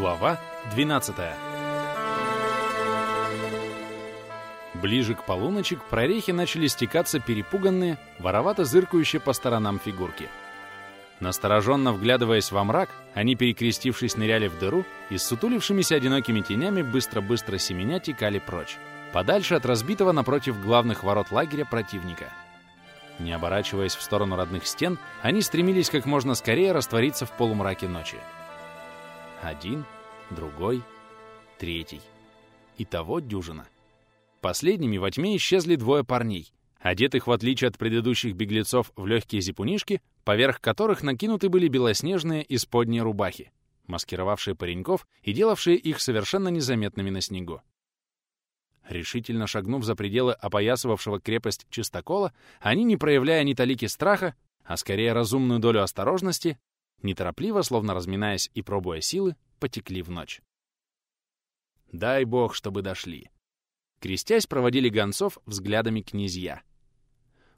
Глава 12 Ближе к полуночи к прорехе начали стекаться перепуганные, воровато зыркающие по сторонам фигурки. Настороженно вглядываясь во мрак, они, перекрестившись, ныряли в дыру и с сутулившимися одинокими тенями быстро-быстро семеня текали прочь, подальше от разбитого напротив главных ворот лагеря противника. Не оборачиваясь в сторону родных стен, они стремились как можно скорее раствориться в полумраке ночи. Один, другой, третий. Итого дюжина. Последними во тьме исчезли двое парней, одетых, в отличие от предыдущих беглецов, в легкие зипунишки, поверх которых накинуты были белоснежные исподние рубахи, маскировавшие пареньков и делавшие их совершенно незаметными на снегу. Решительно шагнув за пределы опоясывавшего крепость чистокола, они, не проявляя ни талики страха, а скорее разумную долю осторожности, неторопливо, словно разминаясь и пробуя силы, потекли в ночь. Дай бог, чтобы дошли. Крестясь, проводили гонцов взглядами князья.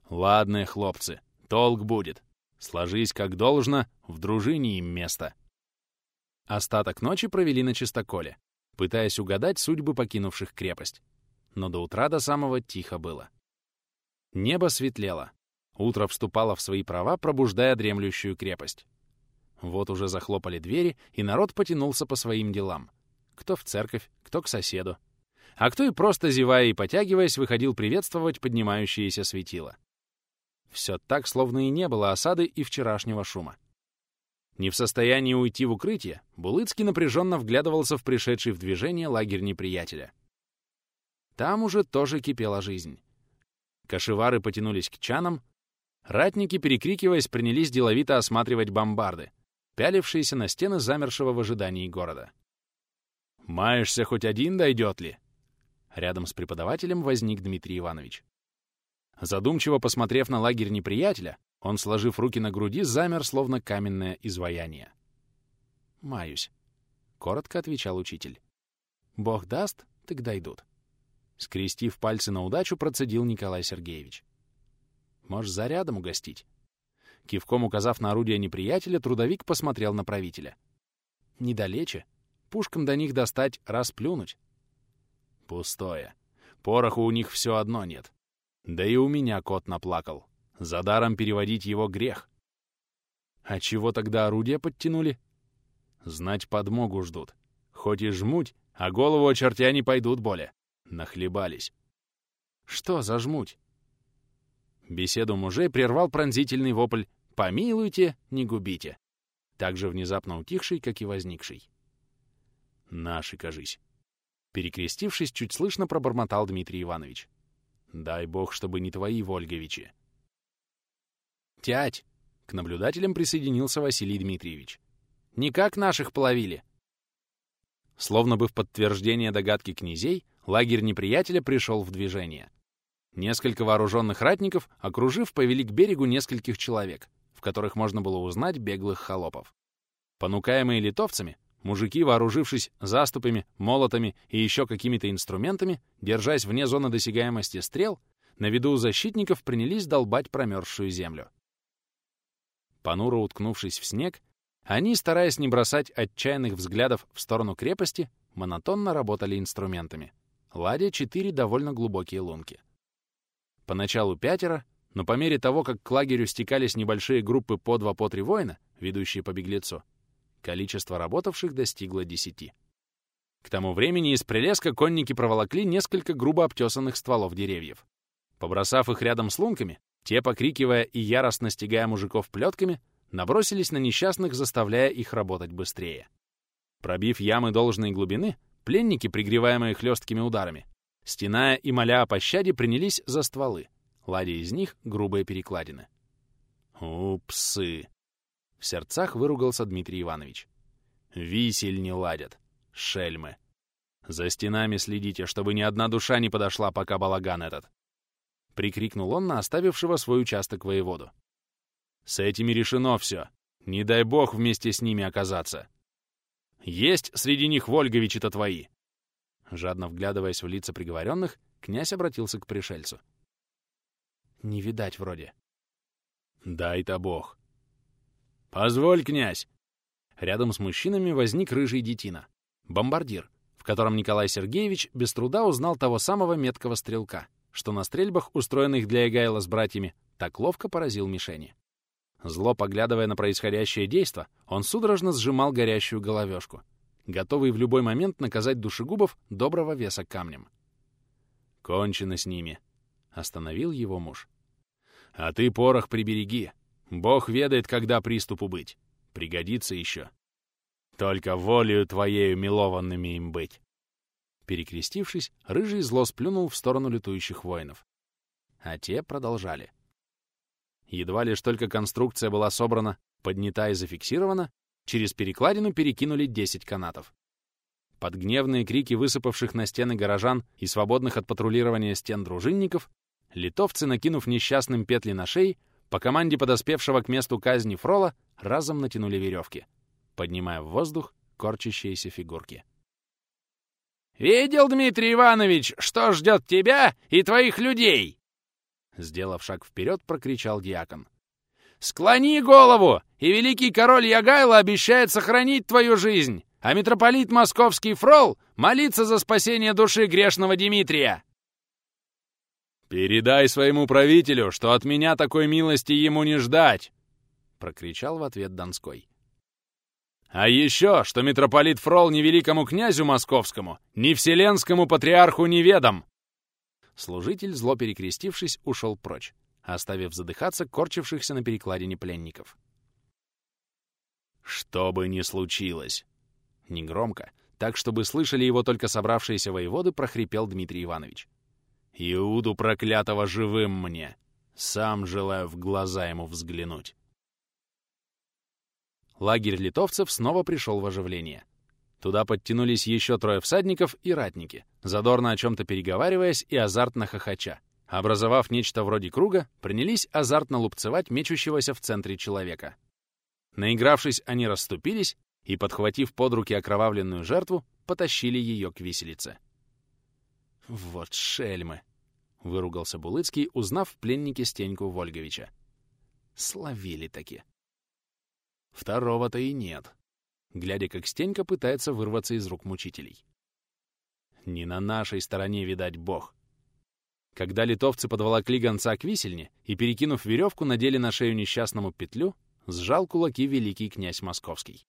Ладно, хлопцы, толк будет. Сложись как должно, в дружине им место. Остаток ночи провели на чистоколе, пытаясь угадать судьбы покинувших крепость. Но до утра до самого тихо было. Небо светлело. Утро вступало в свои права, пробуждая дремлющую крепость. Вот уже захлопали двери, и народ потянулся по своим делам. Кто в церковь, кто к соседу. А кто и просто, зевая и потягиваясь, выходил приветствовать поднимающееся светило. Все так, словно и не было осады и вчерашнего шума. Не в состоянии уйти в укрытие, Булыцкий напряженно вглядывался в пришедший в движение лагерь неприятеля. Там уже тоже кипела жизнь. Кашевары потянулись к чанам, ратники, перекрикиваясь, принялись деловито осматривать бомбарды — пялившиеся на стены замершего в ожидании города. «Маешься хоть один, дойдет ли?» Рядом с преподавателем возник Дмитрий Иванович. Задумчиво посмотрев на лагерь неприятеля, он, сложив руки на груди, замер, словно каменное изваяние. «Маюсь», — коротко отвечал учитель. «Бог даст, так дойдут». Скрестив пальцы на удачу, процедил Николай Сергеевич. «Можешь зарядом угостить?» Кивком указав на орудие неприятеля, трудовик посмотрел на правителя. «Недалече. Пушкам до них достать, расплюнуть». «Пустое. Пороху у них все одно нет. Да и у меня кот наплакал. За даром переводить его грех». «А чего тогда орудия подтянули?» «Знать подмогу ждут. Хоть и жмуть, а голову чертя не пойдут более. Нахлебались». «Что за зажмуть?» Беседу мужей прервал пронзительный вопль «Помилуйте, не губите», так же внезапно утихший, как и возникший. «Наши, кажись». Перекрестившись, чуть слышно пробормотал Дмитрий Иванович. «Дай бог, чтобы не твои, Вольговичи». «Тять!» — к наблюдателям присоединился Василий Дмитриевич. «Никак наших половили!» Словно бы в подтверждение догадки князей, лагерь неприятеля пришел в движение — Несколько вооруженных ратников, окружив, повели к берегу нескольких человек, в которых можно было узнать беглых холопов. Понукаемые литовцами, мужики, вооружившись заступами, молотами и еще какими-то инструментами, держась вне зоны досягаемости стрел, на виду у защитников принялись долбать промерзшую землю. Понуро уткнувшись в снег, они, стараясь не бросать отчаянных взглядов в сторону крепости, монотонно работали инструментами, ладя четыре довольно глубокие лунки — Поначалу пятеро, но по мере того, как к лагерю стекались небольшие группы по два по три воина, ведущие по беглецу, количество работавших достигло десяти. К тому времени из прелеска конники проволокли несколько грубо обтесанных стволов деревьев. Побросав их рядом с лунками, те, покрикивая и яростно стягая мужиков плетками, набросились на несчастных, заставляя их работать быстрее. Пробив ямы должной глубины, пленники, пригреваемые хлесткими ударами, Стеная и моля о пощаде, принялись за стволы, ладя из них грубые перекладины. «Упсы!» — в сердцах выругался Дмитрий Иванович. «Висель не ладят! Шельмы! За стенами следите, чтобы ни одна душа не подошла, пока балаган этот!» — прикрикнул он на оставившего свой участок воеводу. «С этими решено все. Не дай бог вместе с ними оказаться. Есть среди них Вольговичи-то твои. Жадно вглядываясь в лица приговоренных, князь обратился к пришельцу. «Не видать вроде». «Дай-то бог». «Позволь, князь!» Рядом с мужчинами возник рыжий детина, бомбардир, в котором Николай Сергеевич без труда узнал того самого меткого стрелка, что на стрельбах, устроенных для Эгайла с братьями, так ловко поразил мишени. Зло поглядывая на происходящее действо, он судорожно сжимал горящую головешку — готовый в любой момент наказать душегубов доброго веса камнем. «Кончено с ними», — остановил его муж. «А ты порох прибереги. Бог ведает, когда приступу быть. Пригодится еще. Только волею твоею милованными им быть». Перекрестившись, рыжий зло сплюнул в сторону летующих воинов. А те продолжали. Едва лишь только конструкция была собрана, поднята и зафиксирована, Через перекладину перекинули 10 канатов. Под гневные крики высыпавших на стены горожан и свободных от патрулирования стен дружинников, литовцы, накинув несчастным петли на шеи, по команде подоспевшего к месту казни Фрола разом натянули веревки, поднимая в воздух корчащиеся фигурки. «Видел, Дмитрий Иванович, что ждет тебя и твоих людей?» Сделав шаг вперед, прокричал диакон. Склони голову, и великий король Ягайло обещает сохранить твою жизнь, а митрополит московский Фрол молится за спасение души грешного Дмитрия!» «Передай своему правителю, что от меня такой милости ему не ждать!» — прокричал в ответ Донской. «А еще, что митрополит Фрол не великому князю московскому, ни вселенскому патриарху неведом!» Служитель, зло перекрестившись, ушел прочь оставив задыхаться корчившихся на перекладине пленников. «Что бы ни случилось!» Негромко, так, чтобы слышали его только собравшиеся воеводы, прохрипел Дмитрий Иванович. «Иуду проклятого живым мне! Сам желаю в глаза ему взглянуть!» Лагерь литовцев снова пришел в оживление. Туда подтянулись еще трое всадников и ратники, задорно о чем-то переговариваясь и азартно хохоча образовав нечто вроде круга, принялись азартно лупцевать мечущегося в центре человека. Наигравшись, они расступились и, подхватив под руки окровавленную жертву, потащили ее к виселице. «Вот шельмы!» — выругался Булыцкий, узнав в пленнике Стеньку Вольговича. «Словили таки!» «Второго-то и нет!» глядя, как Стенька пытается вырваться из рук мучителей. «Не на нашей стороне, видать, Бог!» Когда литовцы подволокли гонца к висельне и, перекинув веревку, надели на шею несчастному петлю, сжал кулаки великий князь Московский.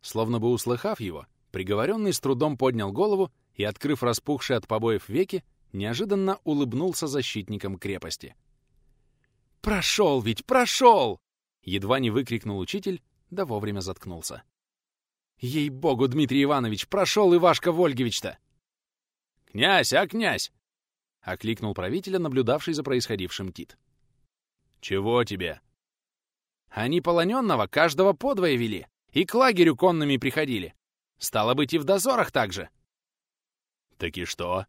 Словно бы услыхав его, приговоренный с трудом поднял голову и, открыв распухшие от побоев веки, неожиданно улыбнулся защитникам крепости. «Прошел ведь, прошел!» Едва не выкрикнул учитель, да вовремя заткнулся. «Ей-богу, Дмитрий Иванович, прошел Ивашка Вольгевич-то!» «Князь, а князь!» — окликнул правителя, наблюдавший за происходившим Тит. «Чего тебе?» «Они полоненного каждого подвое вели и к лагерю конными приходили. Стало быть, и в дозорах так же». «Так и что?»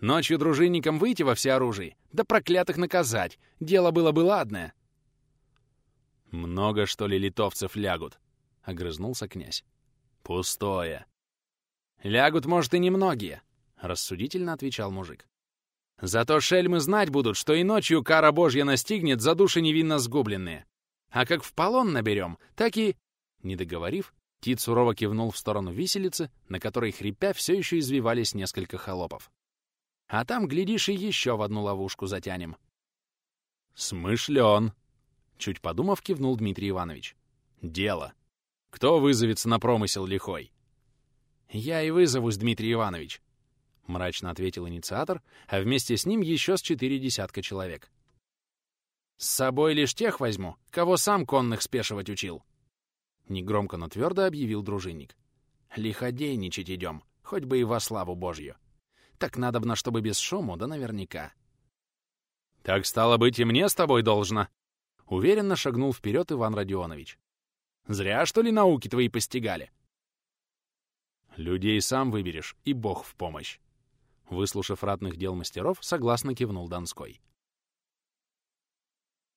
«Ночью дружинникам выйти во всеоружии, да проклятых наказать. Дело было бы ладное». «Много, что ли, литовцев лягут?» — огрызнулся князь. «Пустое». «Лягут, может, и немногие», — рассудительно отвечал мужик. «Зато шельмы знать будут, что и ночью кара божья настигнет за души невинно сгубленные. А как в полон наберем, так и...» Не договорив, Тит сурово кивнул в сторону виселицы, на которой, хрипя, все еще извивались несколько холопов. «А там, глядишь, и еще в одну ловушку затянем». «Смышлен!» — чуть подумав, кивнул Дмитрий Иванович. «Дело. Кто вызовется на промысел лихой?» «Я и вызовусь, Дмитрий Иванович», — мрачно ответил инициатор, а вместе с ним еще с четыре десятка человек. «С собой лишь тех возьму, кого сам конных спешивать учил!» Негромко, но твердо объявил дружинник. «Лиходейничать идем, хоть бы и во славу Божью. Так надобно, чтобы без шуму, да наверняка». «Так стало быть, и мне с тобой должно!» Уверенно шагнул вперед Иван Родионович. «Зря, что ли, науки твои постигали?» «Людей сам выберешь, и Бог в помощь!» Выслушав ратных дел мастеров, согласно кивнул Донской.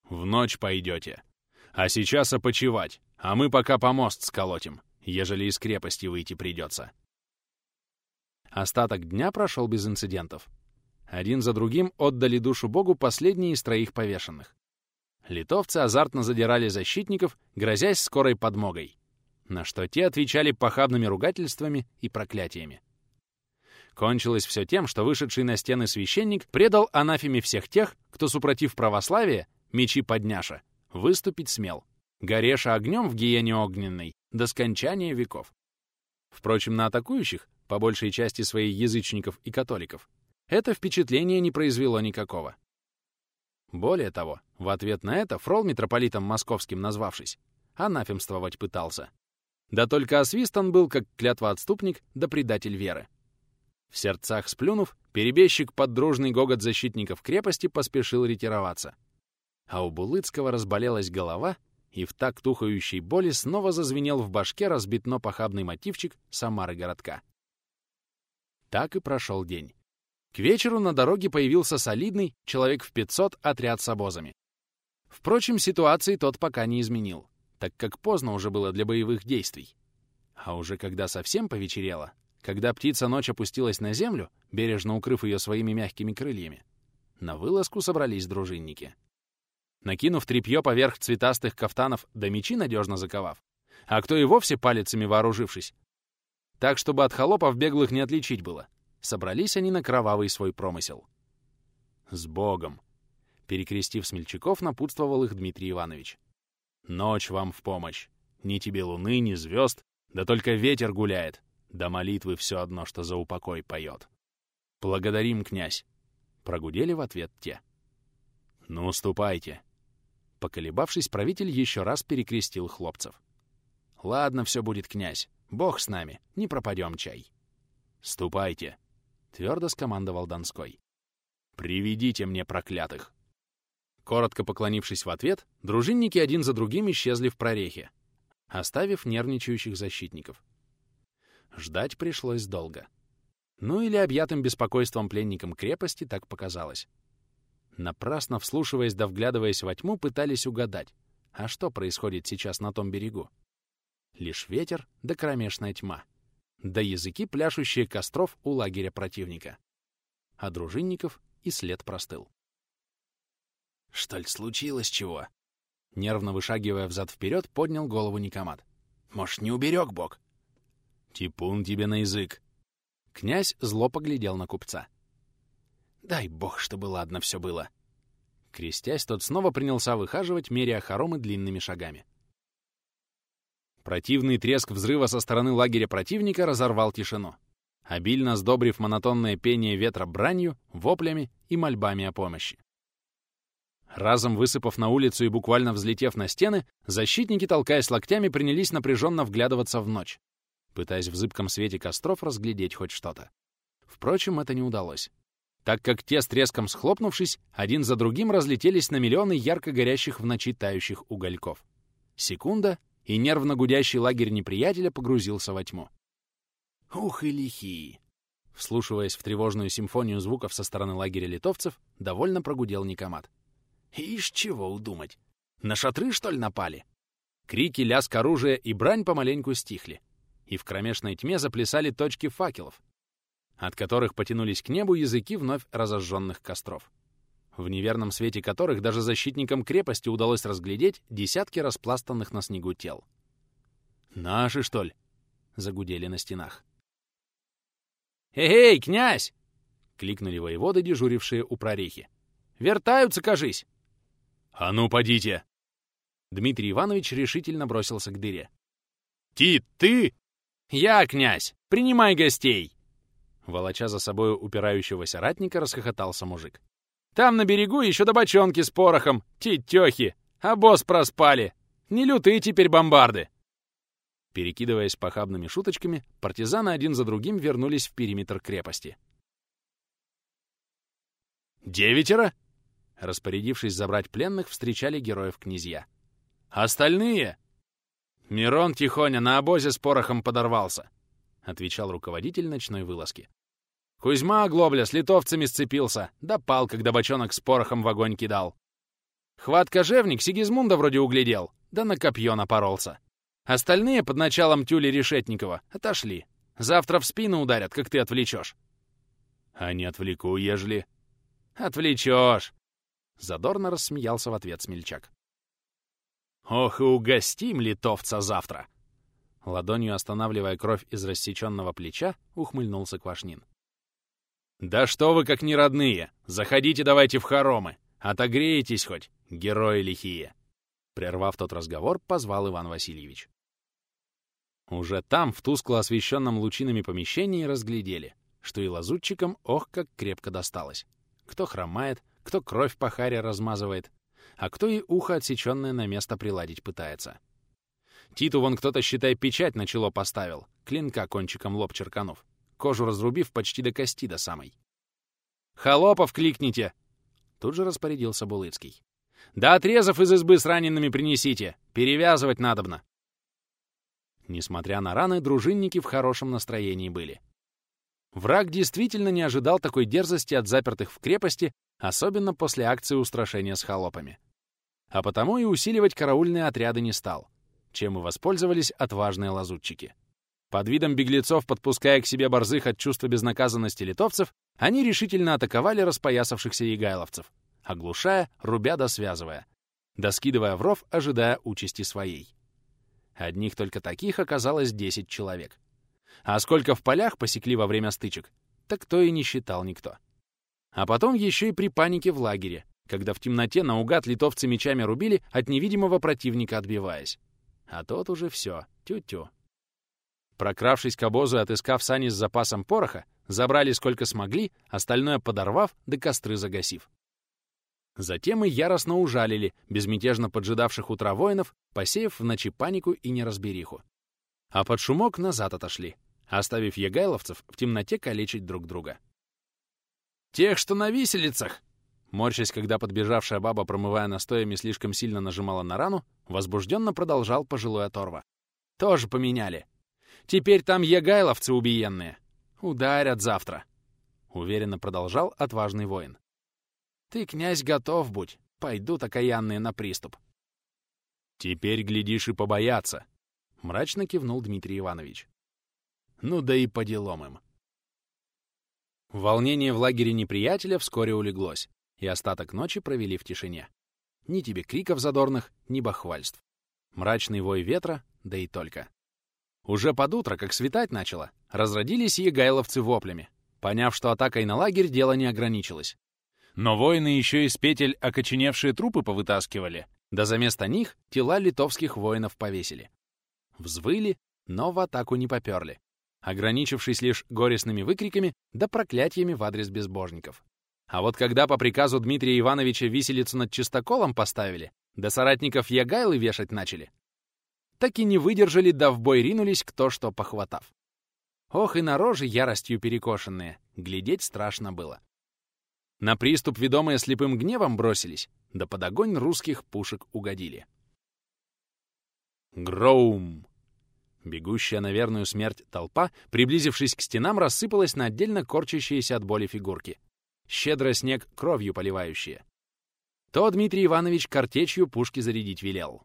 «В ночь пойдете. А сейчас опочевать, а мы пока помост сколотим, ежели из крепости выйти придется». Остаток дня прошел без инцидентов. Один за другим отдали душу Богу последние из троих повешенных. Литовцы азартно задирали защитников, грозясь скорой подмогой, на что те отвечали похабными ругательствами и проклятиями. Кончилось все тем, что вышедший на стены священник предал анафеме всех тех, кто, супротив православия, мечи подняша, выступить смел, гореша огнем в гиене огненной до скончания веков. Впрочем, на атакующих, по большей части своих язычников и католиков, это впечатление не произвело никакого. Более того, в ответ на это Фрол, митрополитом московским назвавшись, анафемствовать пытался. Да только освистан был, как клятва-отступник, да предатель веры. В сердцах сплюнув, перебежчик под дружный гогот защитников крепости поспешил ретироваться. А у Булыцкого разболелась голова, и в такт ухающей боли снова зазвенел в башке разбитно похабный мотивчик Самары городка. Так и прошел день. К вечеру на дороге появился солидный, человек в 500, отряд с обозами. Впрочем, ситуации тот пока не изменил, так как поздно уже было для боевых действий. А уже когда совсем повечерело, когда птица ночь опустилась на землю, бережно укрыв ее своими мягкими крыльями, на вылазку собрались дружинники. Накинув тряпье поверх цветастых кафтанов, да мечи надежно заковав, а кто и вовсе палицами вооружившись. Так, чтобы от холопов беглых не отличить было, собрались они на кровавый свой промысел. «С Богом!» — перекрестив смельчаков, напутствовал их Дмитрий Иванович. «Ночь вам в помощь! Ни тебе луны, ни звезд, да только ветер гуляет, до молитвы все одно, что за упокой поет. «Благодарим, князь!» Прогудели в ответ те. «Ну, ступайте. Поколебавшись, правитель еще раз перекрестил хлопцев. «Ладно, все будет, князь. Бог с нами. Не пропадем чай». «Ступайте!» — твердо скомандовал Донской. «Приведите мне проклятых!» Коротко поклонившись в ответ, дружинники один за другим исчезли в прорехе, оставив нервничающих защитников. Ждать пришлось долго. Ну или объятым беспокойством пленникам крепости так показалось. Напрасно вслушиваясь да вглядываясь во тьму, пытались угадать, а что происходит сейчас на том берегу. Лишь ветер да кромешная тьма, да языки, пляшущие костров у лагеря противника. А дружинников и след простыл. «Что ли случилось чего?» Нервно вышагивая взад-вперед, поднял голову Никомат. «Может, не уберег Бог? Типун тебе на язык. Князь зло поглядел на купца. Дай бог, чтобы ладно все было. Крестясь, тот снова принялся выхаживать, меря хоромы длинными шагами. Противный треск взрыва со стороны лагеря противника разорвал тишину, обильно сдобрив монотонное пение ветра бранью, воплями и мольбами о помощи. Разом высыпав на улицу и буквально взлетев на стены, защитники, толкаясь локтями, принялись напряженно вглядываться в ночь пытаясь в зыбком свете костров разглядеть хоть что-то. Впрочем, это не удалось, так как те, с треском схлопнувшись, один за другим разлетелись на миллионы ярко горящих в ночи тающих угольков. Секунда, и нервно гудящий лагерь неприятеля погрузился во тьму. «Ух и лихие!» Вслушиваясь в тревожную симфонию звуков со стороны лагеря литовцев, довольно прогудел Никомат. «Ишь, чего удумать! На шатры, что ли, напали?» Крики, лязг оружия и брань помаленьку стихли и в кромешной тьме заплясали точки факелов, от которых потянулись к небу языки вновь разожженных костров, в неверном свете которых даже защитникам крепости удалось разглядеть десятки распластанных на снегу тел. «Наши, что ли?» — загудели на стенах. «Эй, князь!» — кликнули воеводы, дежурившие у прорехи. «Вертаются, кажись!» «А ну, подите!» Дмитрий Иванович решительно бросился к дыре. «Тит, ты!» «Я, князь! Принимай гостей!» Волоча за собою упирающегося ратника, расхохотался мужик. «Там на берегу еще до бочонки с порохом! Тетехи! А босс проспали! Не лютые теперь бомбарды!» Перекидываясь похабными шуточками, партизаны один за другим вернулись в периметр крепости. «Девятеро?» Распорядившись забрать пленных, встречали героев князья. «Остальные?» «Мирон Тихоня на обозе с порохом подорвался», — отвечал руководитель ночной вылазки. «Кузьма Оглобля с литовцами сцепился, допал, когда бочонок с порохом в огонь кидал. Хватка Жевник Сигизмунда вроде углядел, да на копье напоролся. Остальные под началом Тюли Решетникова отошли. Завтра в спину ударят, как ты отвлечешь». «А не отвлеку, ежели...» «Отвлечешь!» Задорно рассмеялся в ответ смельчак. Ох, и угостим литовца завтра!» Ладонью останавливая кровь из рассеченного плеча, ухмыльнулся Квашнин. «Да что вы как не родные! Заходите давайте в хоромы! Отогреетесь хоть, герои лихие!» Прервав тот разговор, позвал Иван Васильевич. Уже там, в тускло освещенном лучинами помещении, разглядели, что и лазутчикам ох, как крепко досталось. Кто хромает, кто кровь по харе размазывает, а кто и ухо отсеченное на место приладить пытается. Титу вон кто-то, считай, печать на чело поставил, клинка кончиком лоб черканув, кожу разрубив почти до кости до самой. «Холопов кликните!» Тут же распорядился Булыцкий. «Да отрезов из избы с ранеными принесите! Перевязывать надобно!» Несмотря на раны, дружинники в хорошем настроении были. Враг действительно не ожидал такой дерзости от запертых в крепости, особенно после акции устрашения с холопами а потому и усиливать караульные отряды не стал, чем и воспользовались отважные лазутчики. Под видом беглецов, подпуская к себе борзых от чувства безнаказанности литовцев, они решительно атаковали распоясавшихся егайловцев, оглушая, рубя да связывая, доскидывая в ров, ожидая участи своей. Одних только таких оказалось 10 человек. А сколько в полях посекли во время стычек, так то и не считал никто. А потом еще и при панике в лагере — когда в темноте наугад литовцы мечами рубили, от невидимого противника отбиваясь. А тот уже все, тю-тю. Прокравшись к обозу и отыскав сани с запасом пороха, забрали сколько смогли, остальное подорвав, до да костры загасив. Затем мы яростно ужалили, безмятежно поджидавших утра воинов, посеяв в ночи панику и неразбериху. А под шумок назад отошли, оставив егайловцев в темноте калечить друг друга. «Тех, что на виселицах!» Морщась, когда подбежавшая баба, промывая настоями, слишком сильно нажимала на рану, возбужденно продолжал пожилой оторва. «Тоже поменяли. Теперь там егайловцы убиенные. Ударят завтра!» Уверенно продолжал отважный воин. «Ты, князь, готов будь. Пойдут окаянные на приступ». «Теперь, глядишь, и побояться. — мрачно кивнул Дмитрий Иванович. «Ну да и по делам им». Волнение в лагере неприятеля вскоре улеглось и остаток ночи провели в тишине. Ни тебе криков задорных, ни бахвальств. Мрачный вой ветра, да и только. Уже под утро, как светать начало, разродились егайловцы воплями, поняв, что атакой на лагерь дело не ограничилось. Но воины еще из петель окоченевшие трупы повытаскивали, да за место них тела литовских воинов повесили. Взвыли, но в атаку не поперли, ограничившись лишь горестными выкриками да проклятиями в адрес безбожников. А вот когда по приказу Дмитрия Ивановича виселицу над чистоколом поставили, да соратников Ягайлы вешать начали, так и не выдержали, да в бой ринулись кто что похватав. Ох, и на рожи яростью перекошенные, глядеть страшно было. На приступ, ведомые слепым гневом, бросились, да под огонь русских пушек угодили. Гроум! Бегущая на верную смерть толпа, приблизившись к стенам, рассыпалась на отдельно корчащиеся от боли фигурки щедро снег кровью поливающие, то Дмитрий Иванович картечью пушки зарядить велел.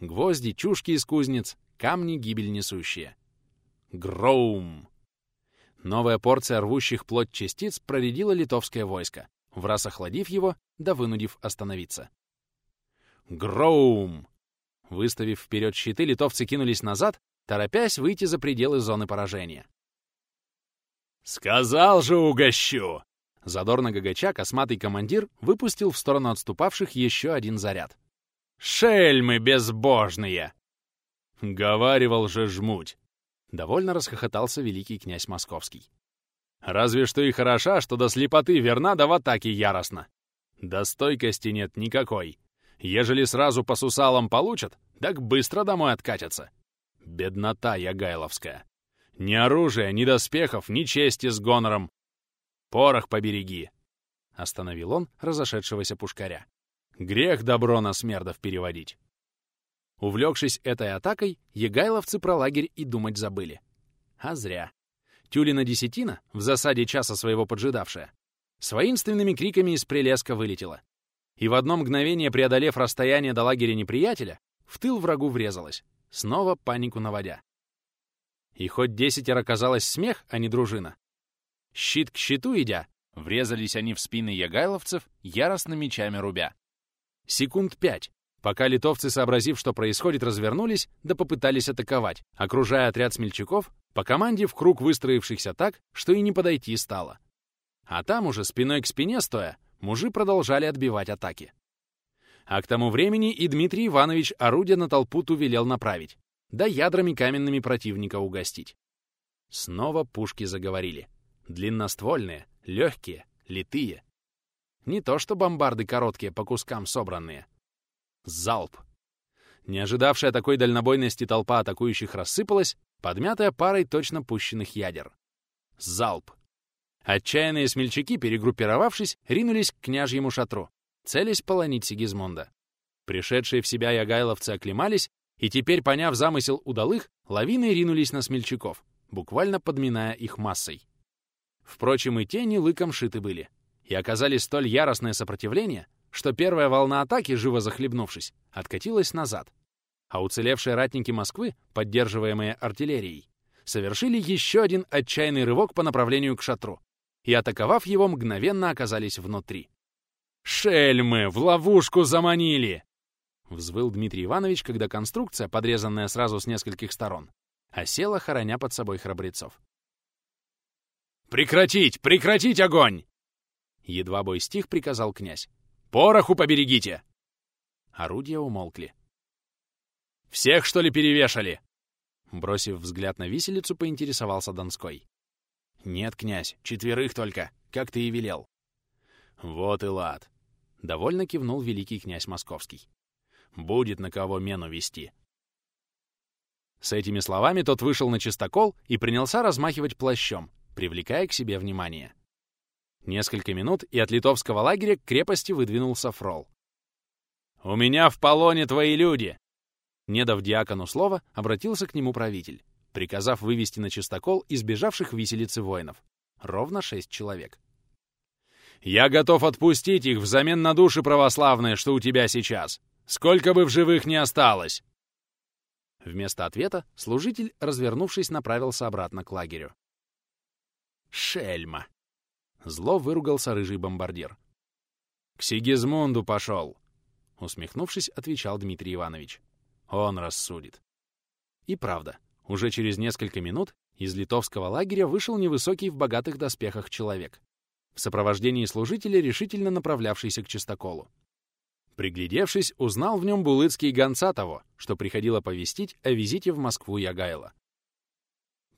Гвозди, чушки из кузнец, камни гибель несущие. Гроум! Новая порция рвущих плоть частиц проредила литовское войско, враз охладив его, да вынудив остановиться. Гроум! Выставив вперед щиты, литовцы кинулись назад, торопясь выйти за пределы зоны поражения. «Сказал же, угощу!» Задорно гагача косматый командир выпустил в сторону отступавших еще один заряд. «Шельмы безбожные!» «Говаривал же жмуть!» — довольно расхохотался великий князь Московский. «Разве что и хороша, что до слепоты верна, да в атаке яростно. До стойкости нет никакой. Ежели сразу по сусалам получат, так быстро домой откатятся. Беднота ягайловская. Ни оружия, ни доспехов, ни чести с гонором. Порох побереги!» — остановил он разошедшегося пушкаря. «Грех добро на смердов переводить!» Увлекшись этой атакой, егайловцы про лагерь и думать забыли. А зря. Тюлина Десятина, в засаде часа своего поджидавшая, с воинственными криками из прелеска вылетела. И в одно мгновение, преодолев расстояние до лагеря неприятеля, в тыл врагу врезалась, снова панику наводя. И хоть десятеро казалось смех, а не дружина. Щит к щиту идя, врезались они в спины ягайловцев, яростно мечами рубя. Секунд пять, пока литовцы, сообразив, что происходит, развернулись, да попытались атаковать, окружая отряд смельчаков, по команде в круг выстроившихся так, что и не подойти стало. А там уже спиной к спине стоя, мужи продолжали отбивать атаки. А к тому времени и Дмитрий Иванович орудие на толпу ту велел направить, да ядрами каменными противника угостить. Снова пушки заговорили. Длинноствольные, легкие, литые. Не то что бомбарды короткие, по кускам собранные. Залп. Не ожидавшая такой дальнобойности толпа атакующих рассыпалась, подмятая парой точно пущенных ядер. Залп. Отчаянные смельчаки, перегруппировавшись, ринулись к княжьему шатру, целясь полонить Сигизмунда. Пришедшие в себя ягайловцы оклемались и теперь, поняв замысел удалых, лавины ринулись на смельчаков, буквально подминая их массой. Впрочем, и те не лыком шиты были, и оказали столь яростное сопротивление, что первая волна атаки, живо захлебнувшись, откатилась назад. А уцелевшие ратники Москвы, поддерживаемые артиллерией, совершили еще один отчаянный рывок по направлению к шатру и, атаковав его, мгновенно оказались внутри. «Шельмы! В ловушку заманили!» Взвыл Дмитрий Иванович, когда конструкция, подрезанная сразу с нескольких сторон, осела, хороня под собой храбрецов. «Прекратить! Прекратить огонь!» Едва бой стих, приказал князь. «Пороху поберегите!» Орудия умолкли. «Всех, что ли, перевешали?» Бросив взгляд на виселицу, поинтересовался Донской. «Нет, князь, четверых только, как ты и велел». «Вот и лад!» — довольно кивнул великий князь Московский. Будет на кого мену вести. С этими словами тот вышел на чистокол и принялся размахивать плащом, привлекая к себе внимание. Несколько минут, и от литовского лагеря к крепости выдвинулся фрол. «У меня в полоне твои люди!» Не дав диакону слова, обратился к нему правитель, приказав вывести на чистокол избежавших виселицы воинов. Ровно шесть человек. «Я готов отпустить их взамен на души православные, что у тебя сейчас!» Сколько бы в живых не осталось!» Вместо ответа служитель, развернувшись, направился обратно к лагерю. «Шельма!» — зло выругался рыжий бомбардир. «К Сигизмунду пошел!» — усмехнувшись, отвечал Дмитрий Иванович. «Он рассудит». И правда, уже через несколько минут из литовского лагеря вышел невысокий в богатых доспехах человек, в сопровождении служителя, решительно направлявшийся к чистоколу. Приглядевшись, узнал в нем Булыцкий гонца того, что приходило повестить о визите в Москву Ягайла.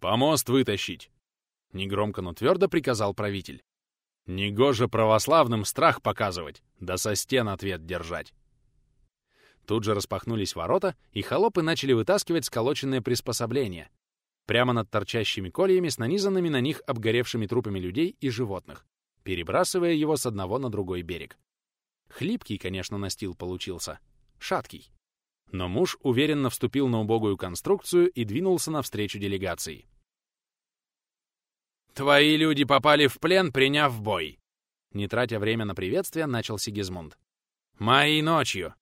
«Помост вытащить!» — негромко, но твердо приказал правитель. «Негоже православным страх показывать, да со стен ответ держать!» Тут же распахнулись ворота, и холопы начали вытаскивать сколоченное приспособление, прямо над торчащими кольями с нанизанными на них обгоревшими трупами людей и животных, перебрасывая его с одного на другой берег. Хлипкий, конечно, настил получился, шаткий. Но муж уверенно вступил на убогую конструкцию и двинулся навстречу делегации. «Твои люди попали в плен, приняв бой!» Не тратя время на приветствие, начал Сигизмунд. «Мои ночью!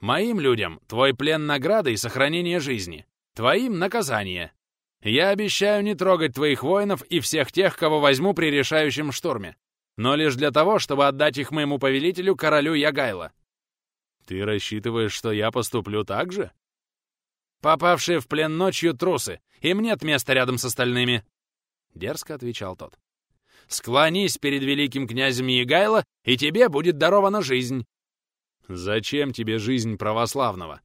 Моим людям твой плен награда и сохранение жизни, твоим наказание. Я обещаю не трогать твоих воинов и всех тех, кого возьму при решающем штурме но лишь для того, чтобы отдать их моему повелителю, королю Ягайло. Ты рассчитываешь, что я поступлю так же? Попавшие в плен ночью трусы, им нет места рядом с остальными, — дерзко отвечал тот. Склонись перед великим князем Ягайло, и тебе будет дарована жизнь. Зачем тебе жизнь православного?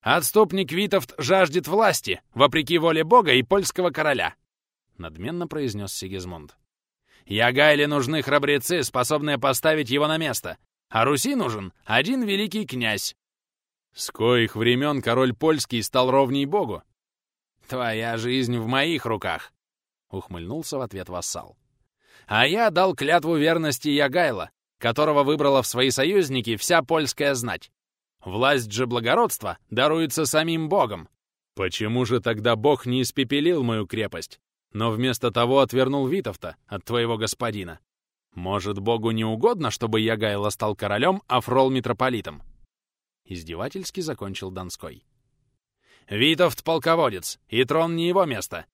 Отступник Витовт жаждет власти, вопреки воле Бога и польского короля, — надменно произнес Сигизмунд. Ягайле нужны храбрецы, способные поставить его на место, а Руси нужен один великий князь. С коих времен король польский стал ровней богу? Твоя жизнь в моих руках, — ухмыльнулся в ответ вассал. А я дал клятву верности Ягайла, которого выбрала в свои союзники вся польская знать. Власть же благородства даруется самим богом. Почему же тогда бог не испепелил мою крепость? но вместо того отвернул Витовта от твоего господина. Может, Богу не угодно, чтобы Ягайло стал королем, а Фрол — митрополитом?» Издевательски закончил Донской. «Витовт — полководец, и трон не его место.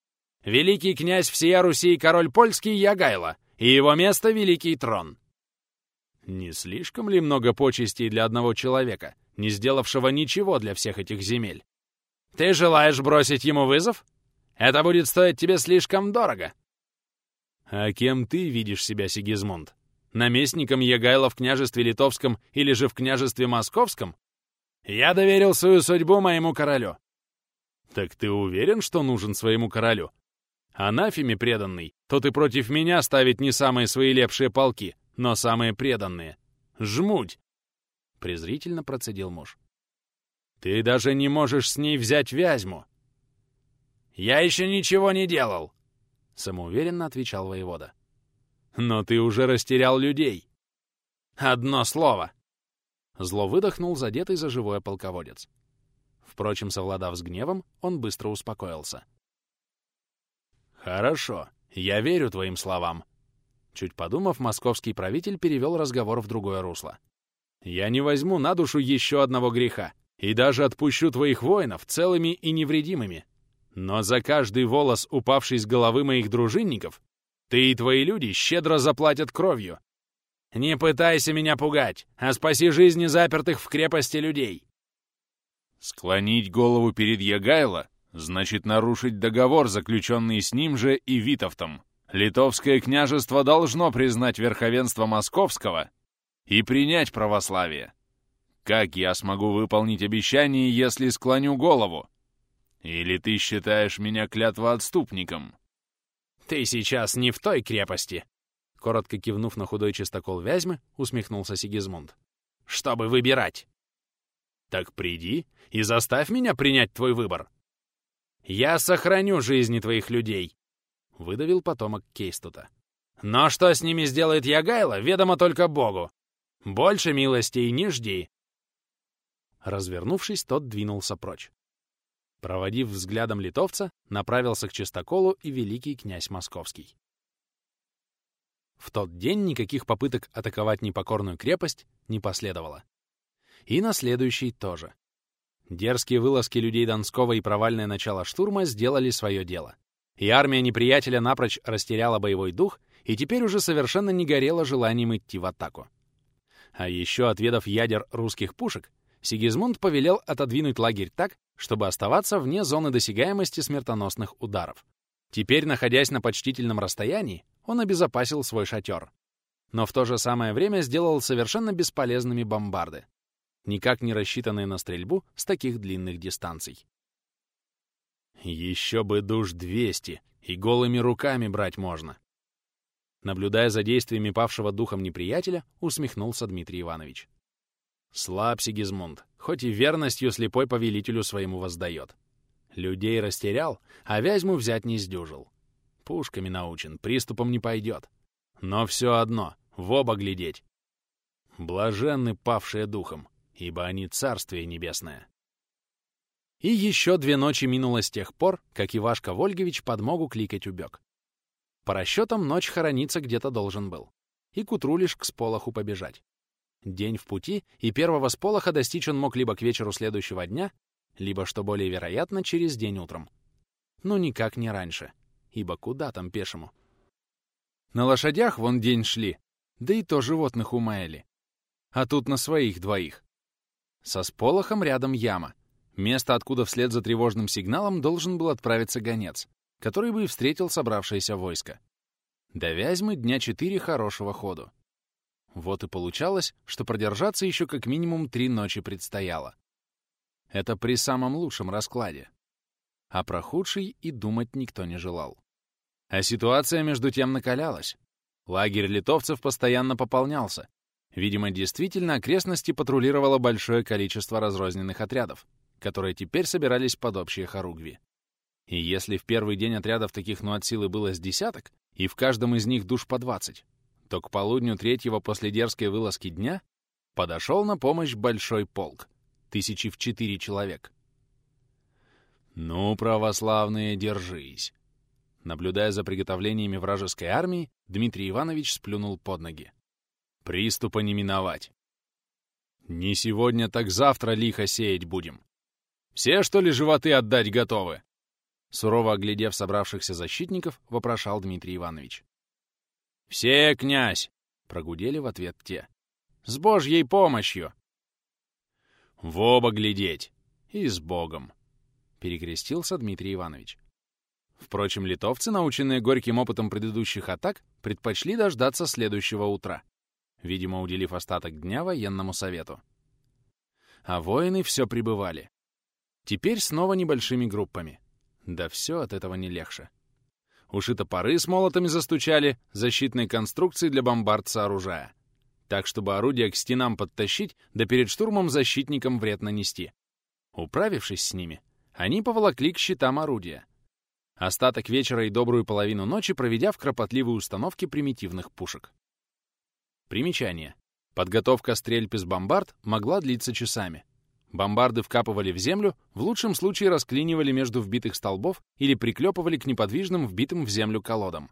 Великий князь всея Руси и король польский Ягайло, и его место — великий трон». Не слишком ли много почестей для одного человека, не сделавшего ничего для всех этих земель? «Ты желаешь бросить ему вызов?» Это будет стоить тебе слишком дорого. А кем ты видишь себя, Сигизмунд? Наместником Егайла в княжестве Литовском или же в княжестве Московском? Я доверил свою судьбу моему королю. Так ты уверен, что нужен своему королю? Анафеме преданный, то ты против меня ставить не самые свои лепшие полки, но самые преданные. Жмуть!» Презрительно процедил муж. «Ты даже не можешь с ней взять Вязьму, «Я еще ничего не делал!» — самоуверенно отвечал воевода. «Но ты уже растерял людей!» «Одно слово!» Зло выдохнул задетый за живое полководец. Впрочем, совладав с гневом, он быстро успокоился. «Хорошо, я верю твоим словам». Чуть подумав, московский правитель перевел разговор в другое русло. «Я не возьму на душу еще одного греха и даже отпущу твоих воинов целыми и невредимыми. Но за каждый волос, упавший с головы моих дружинников, ты и твои люди щедро заплатят кровью. Не пытайся меня пугать, а спаси жизни запертых в крепости людей. Склонить голову перед Ягайло значит нарушить договор, заключенный с ним же и Витовтом. Литовское княжество должно признать верховенство московского и принять православие. Как я смогу выполнить обещание, если склоню голову? Или ты считаешь меня клятва отступником? Ты сейчас не в той крепости. Коротко кивнув на худой чистокол Вязьмы, усмехнулся Сигизмунд. Чтобы выбирать. Так приди и заставь меня принять твой выбор. Я сохраню жизни твоих людей, выдавил потомок Кейстута. Но что с ними сделает Ягайло, ведомо только Богу. Больше милостей не жди. Развернувшись, тот двинулся прочь. Проводив взглядом литовца, направился к Чистоколу и великий князь Московский. В тот день никаких попыток атаковать непокорную крепость не последовало. И на следующий тоже. Дерзкие вылазки людей Донского и провальное начало штурма сделали свое дело. И армия неприятеля напрочь растеряла боевой дух и теперь уже совершенно не горела желанием идти в атаку. А еще, отведав ядер русских пушек, Сигизмунд повелел отодвинуть лагерь так, чтобы оставаться вне зоны досягаемости смертоносных ударов. Теперь, находясь на почтительном расстоянии, он обезопасил свой шатер. Но в то же самое время сделал совершенно бесполезными бомбарды, никак не рассчитанные на стрельбу с таких длинных дистанций. «Еще бы душ 200, и голыми руками брать можно!» Наблюдая за действиями павшего духом неприятеля, усмехнулся Дмитрий Иванович. Слаб Сигизмунд, хоть и верностью слепой повелителю своему воздает. Людей растерял, а Вязьму взять не сдюжил. Пушками научен, приступом не пойдет. Но все одно, в оба глядеть. Блаженны павшие духом, ибо они царствие небесное. И еще две ночи минуло с тех пор, как Ивашка Вольгович подмогу кликать убег. По расчетам, ночь хорониться где-то должен был. И к утру лишь к сполоху побежать. День в пути, и первого сполоха достичь он мог либо к вечеру следующего дня, либо, что более вероятно, через день утром. Но никак не раньше, ибо куда там пешему? На лошадях вон день шли, да и то животных умаяли. А тут на своих двоих. Со сполохом рядом яма. Место, откуда вслед за тревожным сигналом должен был отправиться гонец, который бы и встретил собравшееся войско. До Вязьмы дня четыре хорошего ходу. Вот и получалось, что продержаться еще как минимум три ночи предстояло. Это при самом лучшем раскладе. А про худший и думать никто не желал. А ситуация между тем накалялась. Лагерь литовцев постоянно пополнялся. Видимо, действительно окрестности патрулировало большое количество разрозненных отрядов, которые теперь собирались под общие хоругви. И если в первый день отрядов таких ну от силы было с десяток, и в каждом из них душ по двадцать, то к полудню третьего после дерзкой вылазки дня подошел на помощь большой полк, тысячи в четыре человек. «Ну, православные, держись!» Наблюдая за приготовлениями вражеской армии, Дмитрий Иванович сплюнул под ноги. «Приступа не миновать!» «Не сегодня, так завтра лихо сеять будем! Все, что ли, животы отдать готовы?» Сурово оглядев собравшихся защитников, вопрошал Дмитрий Иванович. «Все, князь!» — прогудели в ответ те. «С божьей помощью!» «В оба глядеть! И с Богом!» — перекрестился Дмитрий Иванович. Впрочем, литовцы, наученные горьким опытом предыдущих атак, предпочли дождаться следующего утра, видимо, уделив остаток дня военному совету. А воины все прибывали. Теперь снова небольшими группами. Да все от этого не легче. Уши топоры с молотами застучали, защитной конструкции для бомбард сооружая. Так, чтобы орудия к стенам подтащить, да перед штурмом защитникам вред нанести. Управившись с ними, они поволокли к щитам орудия. Остаток вечера и добрую половину ночи проведя в кропотливой установке примитивных пушек. Примечание. Подготовка стрельб из бомбард могла длиться часами. Бомбарды, вкапывали в землю, в лучшем случае расклинивали между вбитых столбов или приклепывали к неподвижным вбитым в землю колодам.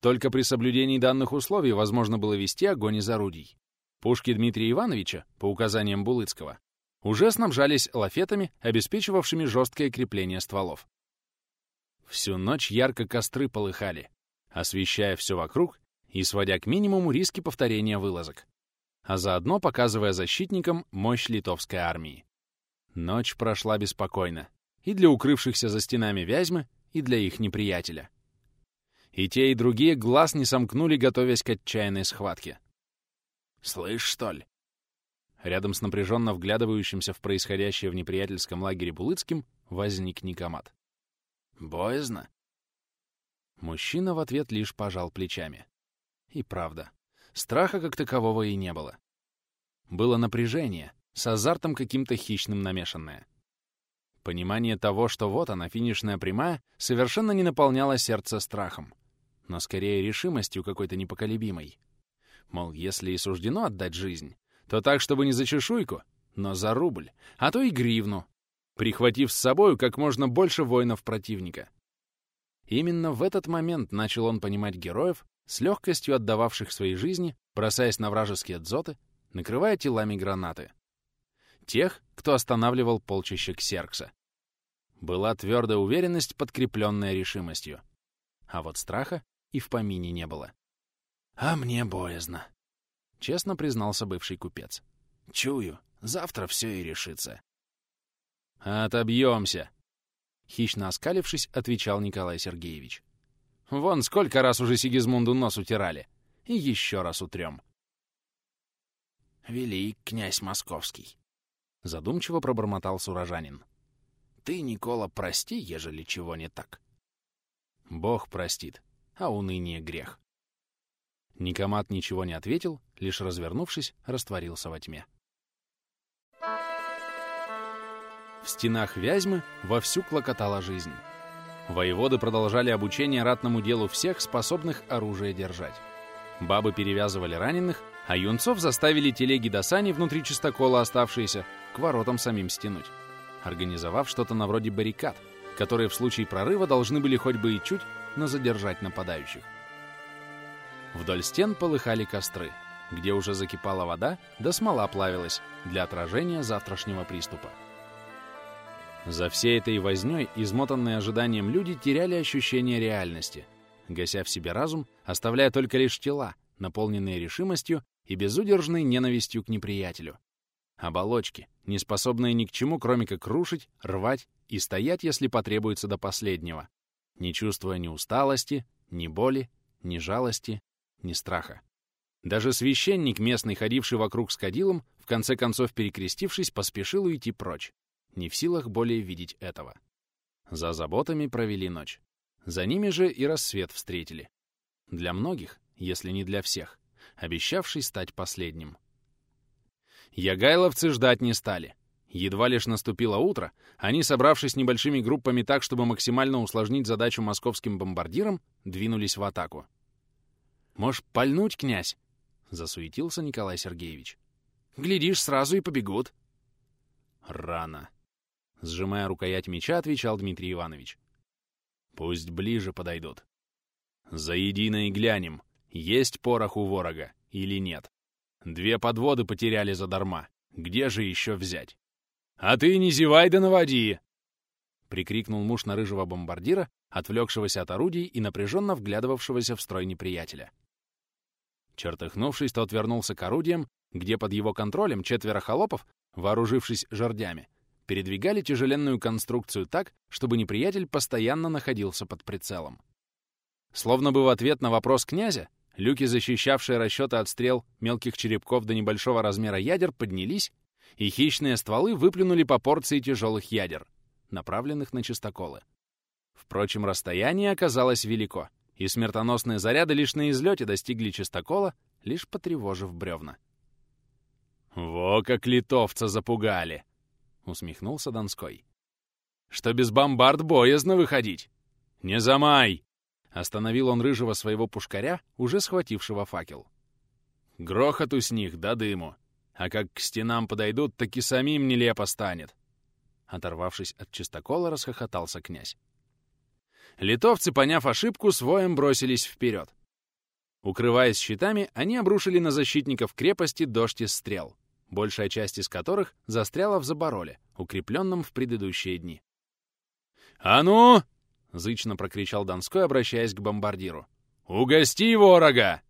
Только при соблюдении данных условий возможно было вести огонь из орудий. Пушки Дмитрия Ивановича, по указаниям Булыцкого, уже снабжались лафетами, обеспечивавшими жесткое крепление стволов. Всю ночь ярко костры полыхали, освещая все вокруг и сводя к минимуму риски повторения вылазок а заодно показывая защитникам мощь литовской армии. Ночь прошла беспокойно и для укрывшихся за стенами Вязьмы, и для их неприятеля. И те, и другие глаз не сомкнули, готовясь к отчаянной схватке. «Слышь, что ли?» Рядом с напряженно вглядывающимся в происходящее в неприятельском лагере Булыцким возник Никомат. «Боязно?» Мужчина в ответ лишь пожал плечами. И правда, страха как такового и не было. Было напряжение, с азартом каким-то хищным намешанное. Понимание того, что вот она, финишная прямая, совершенно не наполняло сердце страхом, но скорее решимостью какой-то непоколебимой. Мол, если и суждено отдать жизнь, то так, чтобы не за чешуйку, но за рубль, а то и гривну, прихватив с собою как можно больше воинов противника. Именно в этот момент начал он понимать героев, с легкостью отдававших своей жизни, бросаясь на вражеские дзоты, накрывая телами гранаты. Тех, кто останавливал полчища Ксеркса. Была твердая уверенность, подкрепленная решимостью. А вот страха и в помине не было. «А мне боязно», — честно признался бывший купец. «Чую, завтра все и решится». «Отобьемся», — хищно оскалившись, отвечал Николай Сергеевич. Вон сколько раз уже Сигизмунду нос утирали. И еще раз утрем. «Велик князь московский», — задумчиво пробормотал сурожанин. «Ты, Никола, прости, ежели чего не так». «Бог простит, а уныние грех». Никомат ничего не ответил, лишь развернувшись, растворился во тьме. В стенах Вязьмы вовсю клокотала жизнь. Воеводы продолжали обучение ратному делу всех, способных оружие держать. Бабы перевязывали раненых, а юнцов заставили телеги до сани внутри чистокола оставшиеся к воротам самим стянуть, организовав что-то на вроде баррикад, которые в случае прорыва должны были хоть бы и чуть, но задержать нападающих. Вдоль стен полыхали костры, где уже закипала вода, да смола плавилась для отражения завтрашнего приступа. За всей этой вознёй измотанные ожиданием люди теряли ощущение реальности, гася в себе разум, оставляя только лишь тела, наполненные решимостью и безудержной ненавистью к неприятелю. Оболочки, не способные ни к чему, кроме как рушить, рвать и стоять, если потребуется до последнего, не чувствуя ни усталости, ни боли, ни жалости, ни страха. Даже священник, местный, ходивший вокруг с кадилом, в конце концов перекрестившись, поспешил уйти прочь не в силах более видеть этого. За заботами провели ночь. За ними же и рассвет встретили. Для многих, если не для всех, обещавший стать последним. Ягайловцы ждать не стали. Едва лишь наступило утро, они, собравшись небольшими группами так, чтобы максимально усложнить задачу московским бомбардирам, двинулись в атаку. Можь пальнуть, князь?» — засуетился Николай Сергеевич. «Глядишь, сразу и побегут». «Рано», — сжимая рукоять меча, отвечал Дмитрий Иванович. «Пусть ближе подойдут. Заедино и глянем, есть порох у ворога или нет. Две подводы потеряли задарма. Где же еще взять?» «А ты не зевай да наводи!» прикрикнул муж на рыжего бомбардира, отвлекшегося от орудий и напряженно вглядывавшегося в строй неприятеля. Чертыхнувшись, тот вернулся к орудиям, где под его контролем четверо холопов, вооружившись жердями, передвигали тяжеленную конструкцию так, чтобы неприятель постоянно находился под прицелом. Словно бы в ответ на вопрос князя, люки, защищавшие расчеты от стрел мелких черепков до небольшого размера ядер, поднялись, и хищные стволы выплюнули по порции тяжелых ядер, направленных на чистоколы. Впрочем, расстояние оказалось велико, и смертоносные заряды лишь на излете достигли чистокола, лишь потревожив бревна. «Во как литовца запугали!» усмехнулся Донской. «Что без бомбард боязно выходить! Не замай!» Остановил он рыжего своего пушкаря, уже схватившего факел. «Грохоту с них да дыму, а как к стенам подойдут, так и самим нелепо станет!» Оторвавшись от чистокола, расхохотался князь. Литовцы, поняв ошибку, своем бросились вперед. Укрываясь щитами, они обрушили на защитников крепости дождь из стрел — большая часть из которых застряла в забороле, укрепленном в предыдущие дни. «А ну!» — зычно прокричал Донской, обращаясь к бомбардиру. «Угости ворога!»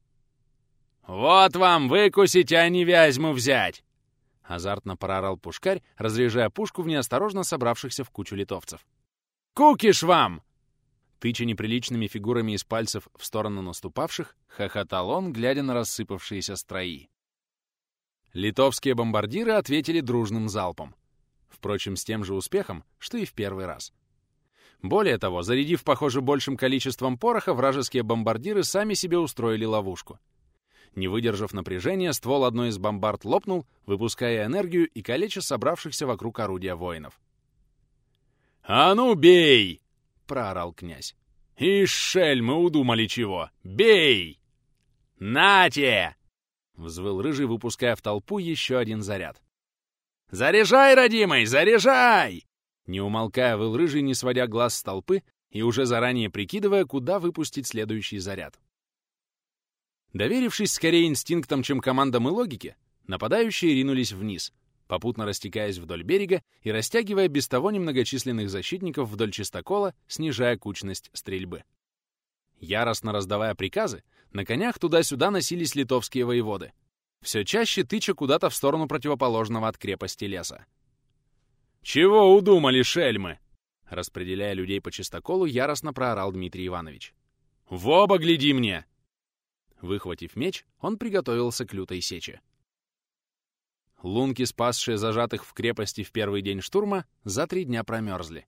«Вот вам, выкусить, а не вязьму взять!» Азартно проорал пушкарь, разряжая пушку в неосторожно собравшихся в кучу литовцев. «Кукиш вам!» Тыча неприличными фигурами из пальцев в сторону наступавших, хохотал он, глядя на рассыпавшиеся строи. Литовские бомбардиры ответили дружным залпом. Впрочем, с тем же успехом, что и в первый раз. Более того, зарядив, похоже, большим количеством пороха, вражеские бомбардиры сами себе устроили ловушку. Не выдержав напряжения, ствол одной из бомбард лопнул, выпуская энергию и калеча собравшихся вокруг орудия воинов. «А ну, бей!» — проорал князь. «Ишь, мы удумали чего! Бей!» «Нате!» — взвыл рыжий, выпуская в толпу еще один заряд. «Заряжай, родимый, заряжай!» Не умолкая, выл рыжий, не сводя глаз с толпы и уже заранее прикидывая, куда выпустить следующий заряд. Доверившись скорее инстинктам, чем командам и логике, нападающие ринулись вниз, попутно растекаясь вдоль берега и растягивая без того немногочисленных защитников вдоль чистокола, снижая кучность стрельбы. Яростно раздавая приказы, на конях туда-сюда носились литовские воеводы, все чаще тыча куда-то в сторону противоположного от крепости леса. «Чего удумали, шельмы?» Распределяя людей по чистоколу, яростно проорал Дмитрий Иванович. «В оба гляди мне!» Выхватив меч, он приготовился к лютой сече. Лунки, спасшие зажатых в крепости в первый день штурма, за три дня промерзли.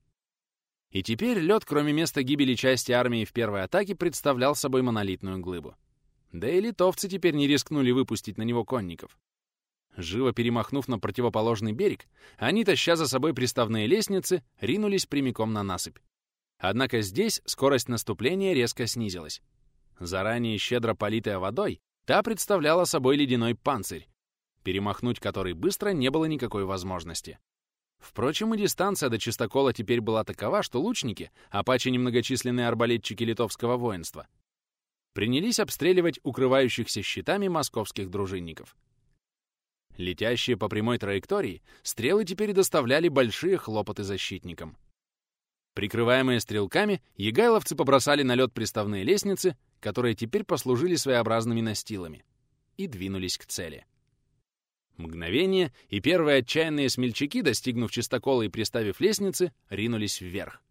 И теперь лед, кроме места гибели части армии в первой атаке, представлял собой монолитную глыбу. Да и литовцы теперь не рискнули выпустить на него конников. Живо перемахнув на противоположный берег, они, таща за собой приставные лестницы, ринулись прямиком на насыпь. Однако здесь скорость наступления резко снизилась. Заранее щедро политая водой, та представляла собой ледяной панцирь, перемахнуть который быстро не было никакой возможности. Впрочем, и дистанция до чистокола теперь была такова, что лучники, апачи немногочисленные арбалетчики литовского воинства, принялись обстреливать укрывающихся щитами московских дружинников. Летящие по прямой траектории, стрелы теперь доставляли большие хлопоты защитникам. Прикрываемые стрелками, егайловцы побросали на лед приставные лестницы, которые теперь послужили своеобразными настилами, и двинулись к цели. Мгновение, и первые отчаянные смельчаки, достигнув чистокола и приставив лестницы, ринулись вверх.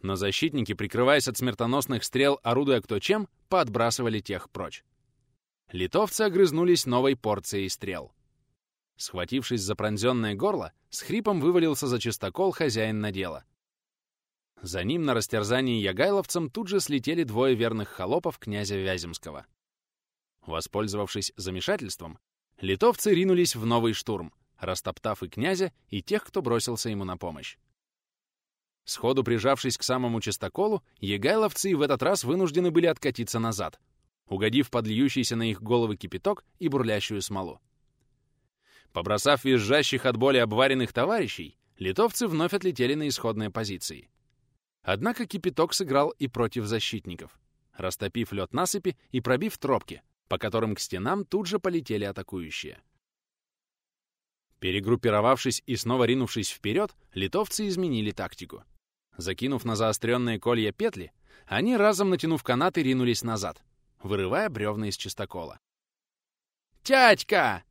Но защитники, прикрываясь от смертоносных стрел, орудуя кто чем, подбрасывали тех прочь. Литовцы огрызнулись новой порцией стрел. Схватившись за пронзенное горло, с хрипом вывалился за чистокол хозяин надела. За ним на растерзании ягайловцам тут же слетели двое верных холопов князя Вяземского. Воспользовавшись замешательством, Литовцы ринулись в новый штурм, растоптав и князя, и тех, кто бросился ему на помощь. Сходу прижавшись к самому частоколу, егайловцы в этот раз вынуждены были откатиться назад, угодив под льющийся на их головы кипяток и бурлящую смолу. Побросав визжащих от боли обваренных товарищей, литовцы вновь отлетели на исходные позиции. Однако кипяток сыграл и против защитников, растопив лед насыпи и пробив тропки, по которым к стенам тут же полетели атакующие. Перегруппировавшись и снова ринувшись вперед, литовцы изменили тактику. Закинув на заостренные колья петли, они разом натянув канаты ринулись назад, вырывая бревна из чистокола. «Тятька!»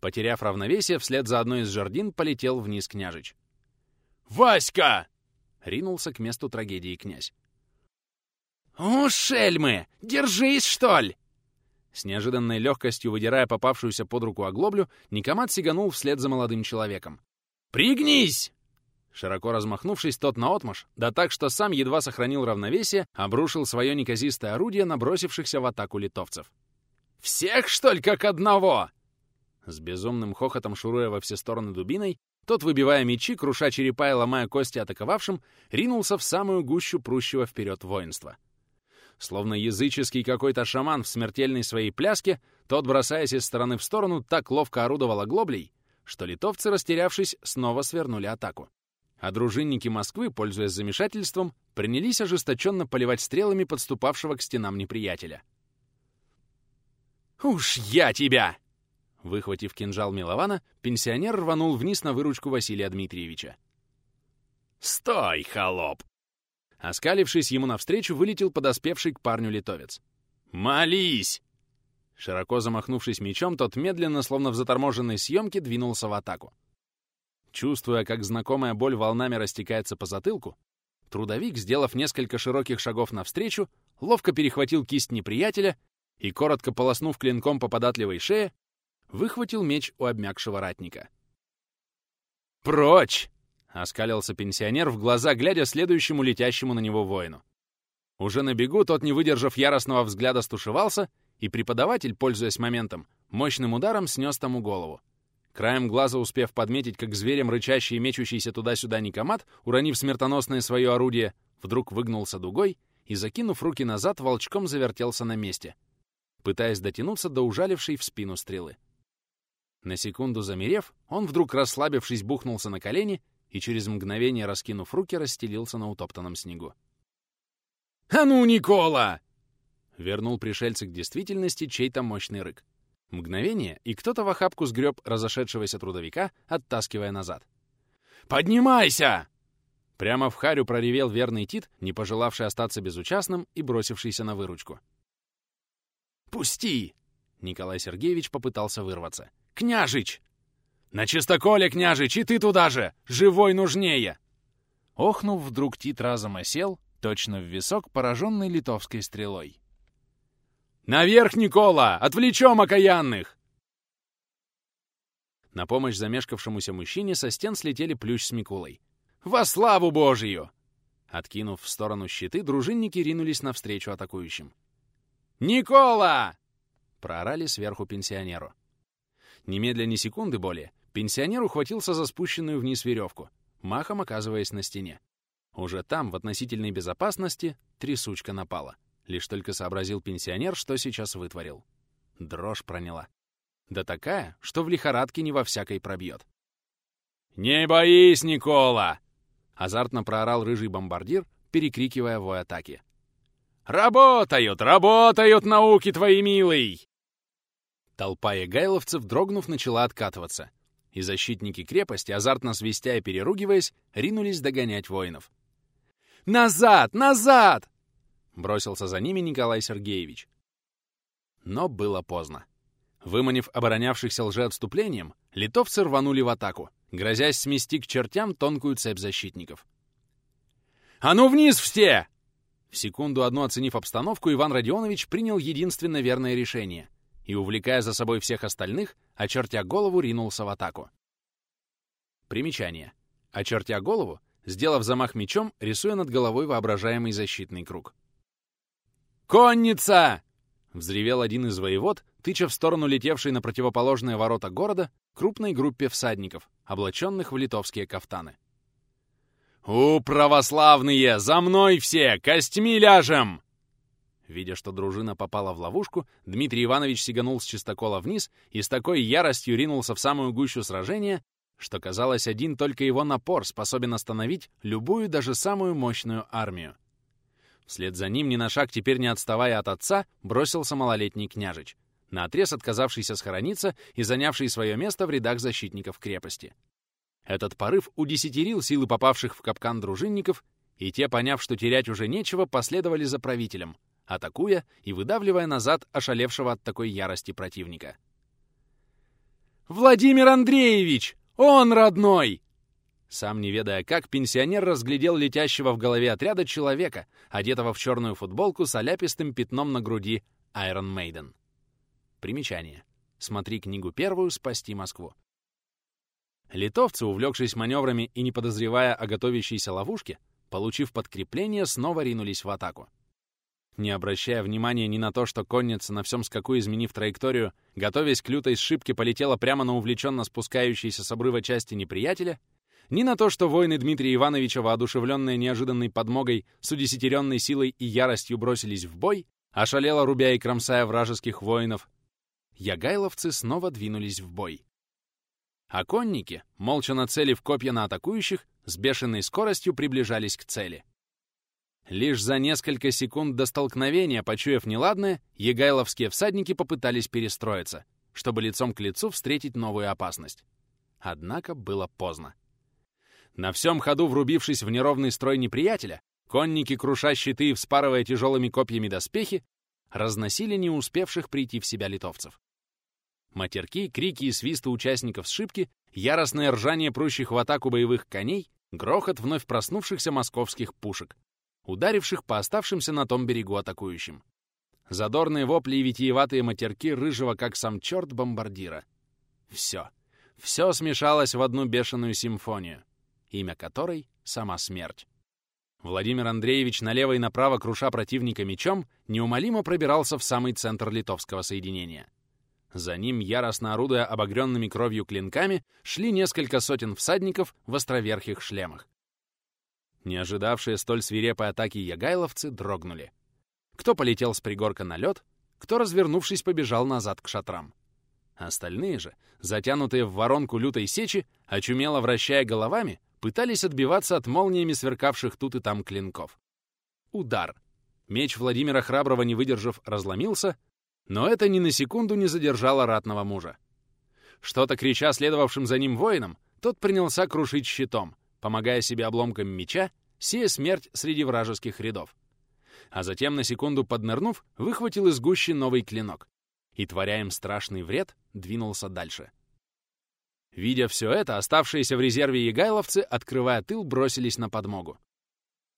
Потеряв равновесие, вслед за одной из жардин полетел вниз княжич. «Васька!» — ринулся к месту трагедии князь. «У, шельмы! Держись, что ли!» С неожиданной легкостью выдирая попавшуюся под руку оглоблю, Никомат сиганул вслед за молодым человеком. «Пригнись!» Широко размахнувшись, тот наотмашь, да так, что сам едва сохранил равновесие, обрушил свое неказистое орудие набросившихся в атаку литовцев. «Всех, что ли, как одного?» С безумным хохотом шуруя во все стороны дубиной, тот, выбивая мечи, круша черепа и ломая кости атаковавшим, ринулся в самую гущу прущего вперед воинства. Словно языческий какой-то шаман в смертельной своей пляске, тот, бросаясь из стороны в сторону, так ловко орудовал оглоблей, что литовцы, растерявшись, снова свернули атаку. А дружинники Москвы, пользуясь замешательством, принялись ожесточенно поливать стрелами подступавшего к стенам неприятеля. «Уж я тебя!» Выхватив кинжал Милована, пенсионер рванул вниз на выручку Василия Дмитриевича. «Стой, холоп!» Оскалившись ему навстречу, вылетел подоспевший к парню литовец. «Молись!» Широко замахнувшись мечом, тот медленно, словно в заторможенной съемке, двинулся в атаку. Чувствуя, как знакомая боль волнами растекается по затылку, трудовик, сделав несколько широких шагов навстречу, ловко перехватил кисть неприятеля и, коротко полоснув клинком по податливой шее, выхватил меч у обмякшего ратника. «Прочь!» Оскалился пенсионер, в глаза глядя следующему летящему на него воину. Уже на бегу тот, не выдержав яростного взгляда, стушевался, и преподаватель, пользуясь моментом, мощным ударом снес тому голову. Краем глаза успев подметить, как зверем рычащий и мечущийся туда-сюда никомат, уронив смертоносное свое орудие, вдруг выгнулся дугой и, закинув руки назад, волчком завертелся на месте, пытаясь дотянуться до ужалившей в спину стрелы. На секунду замерев, он вдруг, расслабившись, бухнулся на колени и через мгновение, раскинув руки, расстелился на утоптанном снегу. «А ну, Никола!» Вернул пришельца к действительности чей-то мощный рык. Мгновение, и кто-то в охапку сгреб разошедшегося трудовика, оттаскивая назад. «Поднимайся!» Прямо в харю проревел верный Тит, не пожелавший остаться безучастным и бросившийся на выручку. «Пусти!» Николай Сергеевич попытался вырваться. «Княжич!» «На чистоколе, княжич, и ты туда же! Живой нужнее!» Охнув, вдруг Тит разом осел, точно в висок, пораженный литовской стрелой. «Наверх, Никола! Отвлечем окаянных!» На помощь замешкавшемуся мужчине со стен слетели плющ с Микулой. «Во славу Божию!» Откинув в сторону щиты, дружинники ринулись навстречу атакующим. «Никола!» — проорали сверху пенсионеру. Немедля ни секунды более, Пенсионер ухватился за спущенную вниз веревку, махом оказываясь на стене. Уже там, в относительной безопасности, трясучка напала. Лишь только сообразил пенсионер, что сейчас вытворил. Дрожь проняла. Да такая, что в лихорадке не во всякой пробьет. «Не боись, Никола!» Азартно проорал рыжий бомбардир, перекрикивая вой атаки. «Работают, работают науки твои, милый!» Толпа егайловцев, дрогнув, начала откатываться — и защитники крепости, азартно свистя и переругиваясь, ринулись догонять воинов. «Назад! Назад!» — бросился за ними Николай Сергеевич. Но было поздно. Выманив оборонявшихся лжеотступлением, литовцы рванули в атаку, грозясь смести к чертям тонкую цепь защитников. «А ну вниз все!» В секунду одну оценив обстановку, Иван Родионович принял единственно верное решение и, увлекая за собой всех остальных, очертя голову, ринулся в атаку. Примечание. Очертя голову, сделав замах мечом, рисуя над головой воображаемый защитный круг. «Конница!» — взревел один из воевод, тыча в сторону летевшей на противоположные ворота города крупной группе всадников, облаченных в литовские кафтаны. «У, православные, за мной все! Костьми ляжем!» Видя, что дружина попала в ловушку, Дмитрий Иванович сиганул с чистокола вниз и с такой яростью ринулся в самую гущу сражения, что, казалось, один только его напор способен остановить любую, даже самую мощную армию. Вслед за ним, ни на шаг теперь не отставая от отца, бросился малолетний княжич, наотрез отказавшийся схорониться и занявший свое место в рядах защитников крепости. Этот порыв удесятерил силы попавших в капкан дружинников, и те, поняв, что терять уже нечего, последовали за правителем — атакуя и выдавливая назад ошалевшего от такой ярости противника. «Владимир Андреевич! Он родной!» Сам не ведая как, пенсионер разглядел летящего в голове отряда человека, одетого в черную футболку с оляпистым пятном на груди Iron Maiden. Примечание. Смотри книгу первую «Спасти Москву». Литовцы, увлекшись маневрами и не подозревая о готовящейся ловушке, получив подкрепление, снова ринулись в атаку не обращая внимания ни на то, что конница на всем скаку, изменив траекторию, готовясь к лютой сшибке, полетела прямо на увлеченно спускающиеся с обрыва части неприятеля, ни на то, что воины Дмитрия Ивановича, воодушевленные неожиданной подмогой, с удесятеренной силой и яростью бросились в бой, ошалела рубя и кромсая вражеских воинов, ягайловцы снова двинулись в бой. А конники, молча нацелив копья на атакующих, с бешеной скоростью приближались к цели — Лишь за несколько секунд до столкновения, почуяв неладное, егайловские всадники попытались перестроиться, чтобы лицом к лицу встретить новую опасность. Однако было поздно. На всем ходу врубившись в неровный строй неприятеля, конники, круша щиты и вспарывая тяжелыми копьями доспехи, разносили не успевших прийти в себя литовцев. Матерки, крики и свисты участников сшибки, яростное ржание прущих в атаку боевых коней, грохот вновь проснувшихся московских пушек — ударивших по оставшимся на том берегу атакующим. Задорные вопли и витиеватые матерки рыжего, как сам черт, бомбардира. Все. Все смешалось в одну бешеную симфонию, имя которой — сама смерть. Владимир Андреевич налево и направо, круша противника мечом, неумолимо пробирался в самый центр литовского соединения. За ним, яростно орудуя обогренными кровью клинками, шли несколько сотен всадников в островерхих шлемах. Не ожидавшие столь свирепой атаки ягайловцы дрогнули. Кто полетел с пригорка на лед, кто, развернувшись, побежал назад к шатрам. Остальные же, затянутые в воронку лютой сечи, очумело вращая головами, пытались отбиваться от молниями сверкавших тут и там клинков. Удар. Меч Владимира Храброго, не выдержав, разломился, но это ни на секунду не задержало ратного мужа. Что-то крича следовавшим за ним воинам, тот принялся крушить щитом — Помогая себе обломками меча, сея смерть среди вражеских рядов. А затем, на секунду поднырнув, выхватил из гущи новый клинок. И, творя им страшный вред, двинулся дальше. Видя все это, оставшиеся в резерве егайловцы, открывая тыл, бросились на подмогу.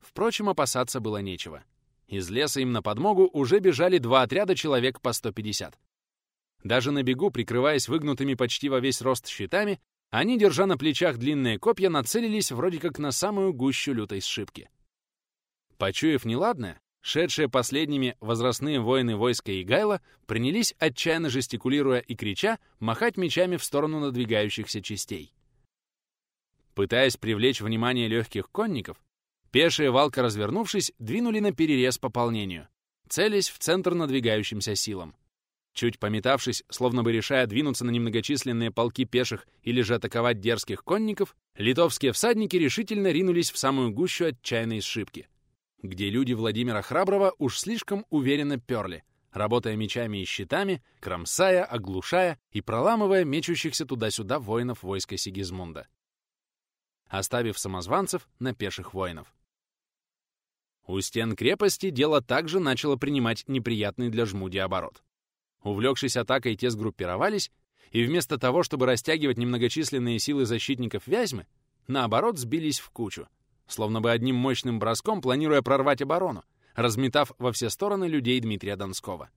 Впрочем, опасаться было нечего. Из леса им на подмогу уже бежали два отряда человек по 150. Даже на бегу, прикрываясь выгнутыми почти во весь рост щитами, они, держа на плечах длинные копья, нацелились вроде как на самую гущу лютой сшибки. Почуяв неладное, шедшие последними возрастные воины войска Игайла принялись, отчаянно жестикулируя и крича, махать мечами в сторону надвигающихся частей. Пытаясь привлечь внимание легких конников, пешие валка, развернувшись, двинули на перерез пополнению, целясь в центр надвигающимся силам. Чуть пометавшись, словно бы решая двинуться на немногочисленные полки пеших или же атаковать дерзких конников, литовские всадники решительно ринулись в самую гущу отчаянной сшибки, где люди Владимира Храброго уж слишком уверенно перли, работая мечами и щитами, кромсая, оглушая и проламывая мечущихся туда-сюда воинов войска Сигизмунда, оставив самозванцев на пеших воинов. У стен крепости дело также начало принимать неприятный для жмуди оборот. Увлекшись атакой, те сгруппировались, и вместо того, чтобы растягивать немногочисленные силы защитников Вязьмы, наоборот, сбились в кучу, словно бы одним мощным броском планируя прорвать оборону, разметав во все стороны людей Дмитрия Донского.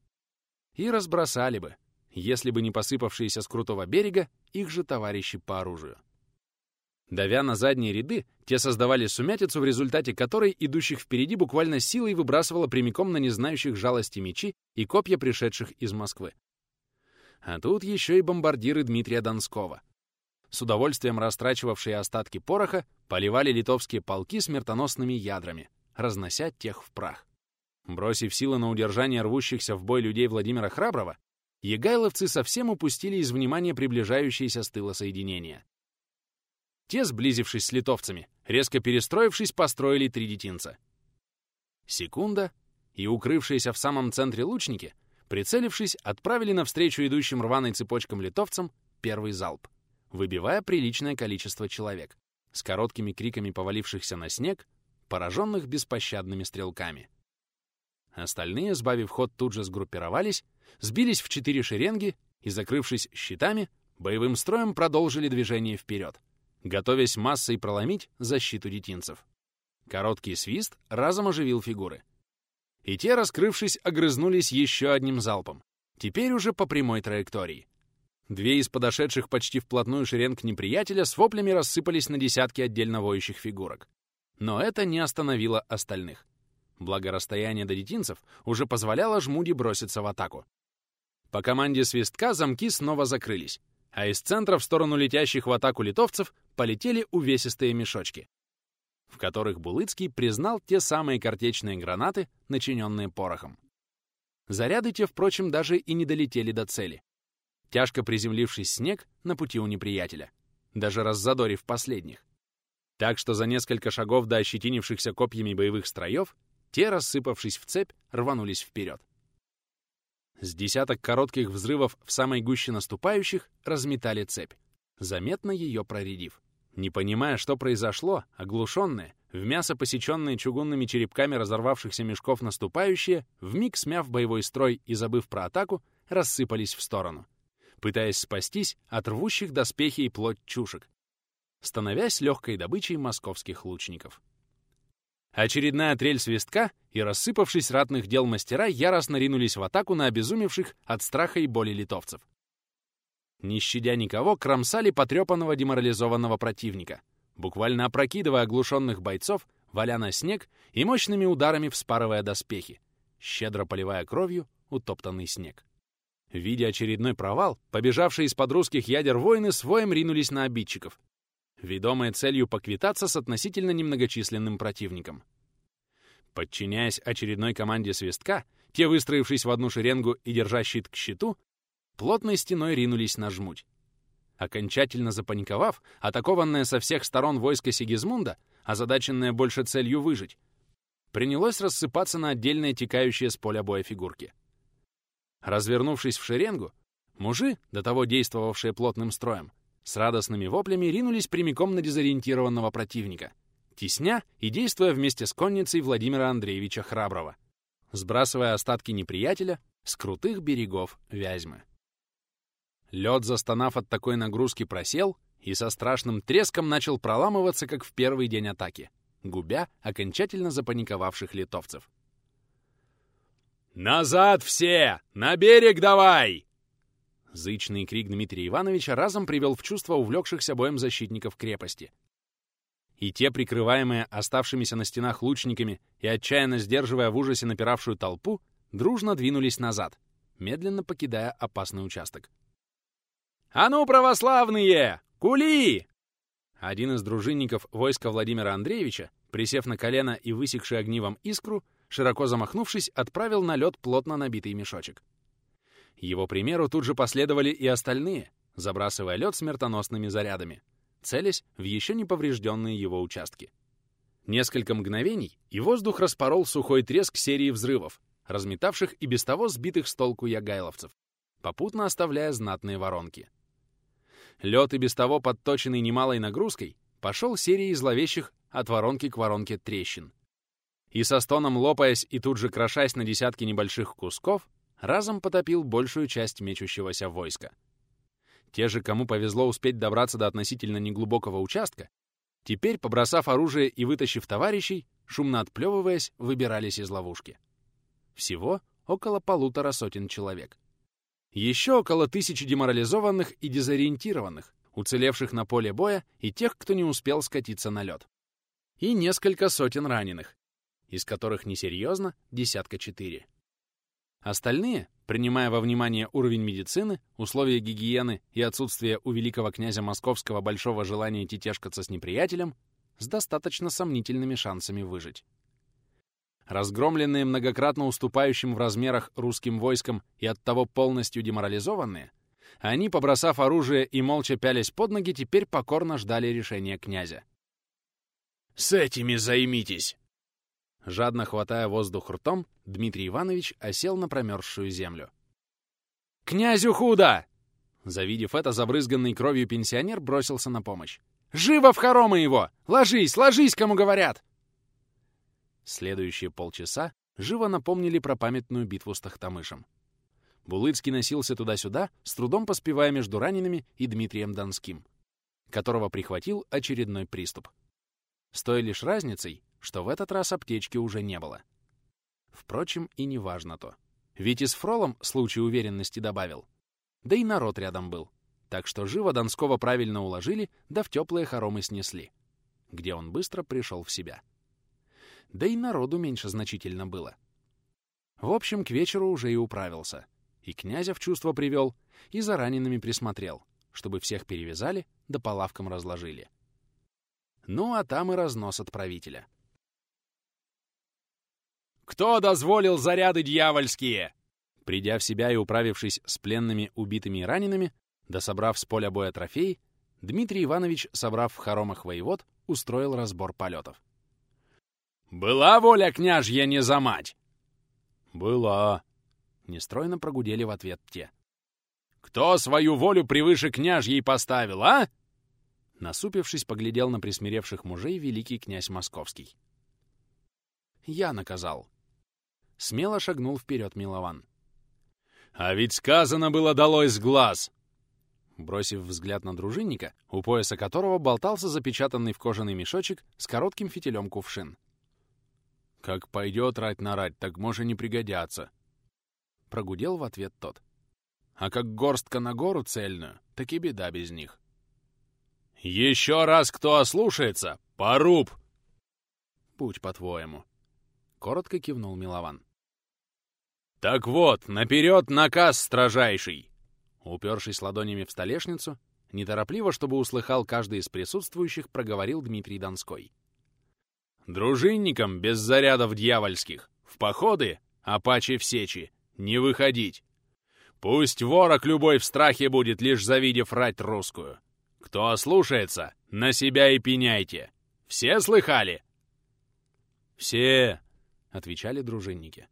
И разбросали бы, если бы не посыпавшиеся с крутого берега их же товарищи по оружию. Давя на задние ряды, те создавали сумятицу, в результате которой идущих впереди буквально силой выбрасывало прямиком на незнающих жалости мечи и копья пришедших из Москвы. А тут еще и бомбардиры Дмитрия Донского. С удовольствием растрачивавшие остатки пороха поливали литовские полки смертоносными ядрами, разнося тех в прах. Бросив силы на удержание рвущихся в бой людей Владимира Храброго, егайловцы совсем упустили из внимания приближающиеся с тыла соединения — те, сблизившись с литовцами, резко перестроившись, построили три детинца. Секунда, и укрывшиеся в самом центре лучники, прицелившись, отправили навстречу идущим рваной цепочкам литовцам первый залп, выбивая приличное количество человек, с короткими криками повалившихся на снег, пораженных беспощадными стрелками. Остальные, сбавив ход, тут же сгруппировались, сбились в четыре шеренги и, закрывшись щитами, боевым строем продолжили движение вперед — готовясь массой проломить защиту детинцев. Короткий свист разом оживил фигуры. И те, раскрывшись, огрызнулись еще одним залпом. Теперь уже по прямой траектории. Две из подошедших почти вплотную шеренг неприятеля с воплями рассыпались на десятки отдельно воющих фигурок. Но это не остановило остальных. Благо расстояние до детинцев уже позволяло жмуди броситься в атаку. По команде свистка замки снова закрылись, а из центра в сторону летящих в атаку литовцев полетели увесистые мешочки, в которых Булыцкий признал те самые картечные гранаты, начиненные порохом. Заряды те, впрочем, даже и не долетели до цели. Тяжко приземлившись снег на пути у неприятеля, даже раззадорив последних. Так что за несколько шагов до ощетинившихся копьями боевых строев, те, рассыпавшись в цепь, рванулись вперед. С десяток коротких взрывов в самой гуще наступающих разметали цепь, заметно ее проредив. Не понимая, что произошло, оглушенные, в мясо посеченные чугунными черепками разорвавшихся мешков наступающие, вмиг смяв боевой строй и забыв про атаку, рассыпались в сторону, пытаясь спастись от рвущих доспехи и плоть чушек, становясь легкой добычей московских лучников. Очередная трель свистка, и, рассыпавшись ратных дел мастера, яростно ринулись в атаку на обезумевших от страха и боли литовцев. Не щадя никого, кромсали потрепанного деморализованного противника, буквально опрокидывая оглушенных бойцов, валя на снег и мощными ударами вспарывая доспехи, щедро поливая кровью утоптанный снег. Видя очередной провал, побежавшие из-под русских ядер воины своим ринулись на обидчиков, ведомые целью поквитаться с относительно немногочисленным противником. Подчиняясь очередной команде свистка, те, выстроившись в одну шеренгу и держа щит к щиту, плотной стеной ринулись на жмуть. Окончательно запаниковав, атакованное со всех сторон войско Сигизмунда, озадаченное больше целью выжить, принялось рассыпаться на отдельные текающие с поля боя фигурки. Развернувшись в шеренгу, мужи, до того действовавшие плотным строем, с радостными воплями ринулись прямиком на дезориентированного противника, тесня и действуя вместе с конницей Владимира Андреевича Храброва, сбрасывая остатки неприятеля с крутых берегов Вязьмы. Лед, застонав от такой нагрузки, просел и со страшным треском начал проламываться, как в первый день атаки, губя окончательно запаниковавших литовцев. «Назад все! На берег давай!» Зычный крик Дмитрия Ивановича разом привел в чувство увлекшихся боем защитников крепости. И те, прикрываемые оставшимися на стенах лучниками и отчаянно сдерживая в ужасе напиравшую толпу, дружно двинулись назад, медленно покидая опасный участок. «А ну, православные! Кули!» Один из дружинников войска Владимира Андреевича, присев на колено и высекший огнивом искру, широко замахнувшись, отправил на лед плотно набитый мешочек. Его примеру тут же последовали и остальные, забрасывая лед смертоносными зарядами, целясь в еще не поврежденные его участки. Несколько мгновений, и воздух распорол сухой треск серии взрывов, разметавших и без того сбитых с толку ягайловцев, попутно оставляя знатные воронки. Лед и без того подточенный немалой нагрузкой пошел серией зловещих от воронки к воронке трещин. И со стоном лопаясь и тут же крошась на десятки небольших кусков, разом потопил большую часть мечущегося войска. Те же, кому повезло успеть добраться до относительно неглубокого участка, теперь, побросав оружие и вытащив товарищей, шумно отплевываясь, выбирались из ловушки. Всего около полутора сотен человек. Еще около тысячи деморализованных и дезориентированных, уцелевших на поле боя и тех, кто не успел скатиться на лед. И несколько сотен раненых, из которых несерьезно десятка четыре. Остальные, принимая во внимание уровень медицины, условия гигиены и отсутствие у великого князя Московского большого желания тетешкаться с неприятелем, с достаточно сомнительными шансами выжить. Разгромленные многократно уступающим в размерах русским войскам и оттого полностью деморализованные, они, побросав оружие и молча пялись под ноги, теперь покорно ждали решения князя. «С этими займитесь!» Жадно хватая воздух ртом, Дмитрий Иванович осел на промерзшую землю. «Князю худо!» Завидев это, забрызганный кровью пенсионер бросился на помощь. «Живо в хоромы его! Ложись, ложись, кому говорят!» Следующие полчаса живо напомнили про памятную битву с Тахтамышем. Булыцкий носился туда-сюда, с трудом поспевая между ранеными и Дмитрием Донским, которого прихватил очередной приступ. С той лишь разницей, что в этот раз аптечки уже не было. Впрочем, и не важно то. Ведь и с Фролом случай уверенности добавил. Да и народ рядом был. Так что живо Донского правильно уложили, да в теплые хоромы снесли. Где он быстро пришел в себя. Да и народу меньше значительно было. В общем, к вечеру уже и управился. И князя в чувство привел, и за ранеными присмотрел, чтобы всех перевязали, да по лавкам разложили. Ну а там и разнос отправителя. Кто дозволил заряды дьявольские?» Придя в себя и управившись с пленными, убитыми и ранеными, да собрав с поля боя трофей, Дмитрий Иванович, собрав в хоромах воевод, устроил разбор полетов. «Была воля княжья не замать. «Была!» — нестройно прогудели в ответ те. «Кто свою волю превыше княжьей поставил, а?» Насупившись, поглядел на присмиревших мужей великий князь Московский. «Я наказал», Смело шагнул вперед Милован. «А ведь сказано было «долой с глаз!»» Бросив взгляд на дружинника, у пояса которого болтался запечатанный в кожаный мешочек с коротким фитилем кувшин. «Как пойдет рать на рать, так может не пригодятся!» Прогудел в ответ тот. «А как горстка на гору цельную, так и беда без них!» «Еще раз кто ослушается, поруб!» «Путь, по-твоему!» — коротко кивнул Милован. «Так вот, наперед наказ строжайший!» Упершись ладонями в столешницу, неторопливо, чтобы услыхал каждый из присутствующих, проговорил Дмитрий Донской. «Дружинникам без зарядов дьявольских, в походы, а паче в сечи, не выходить. Пусть ворог любой в страхе будет, лишь завидев рать русскую. Кто ослушается, на себя и пеняйте. Все слыхали?» «Все!» — отвечали дружинники.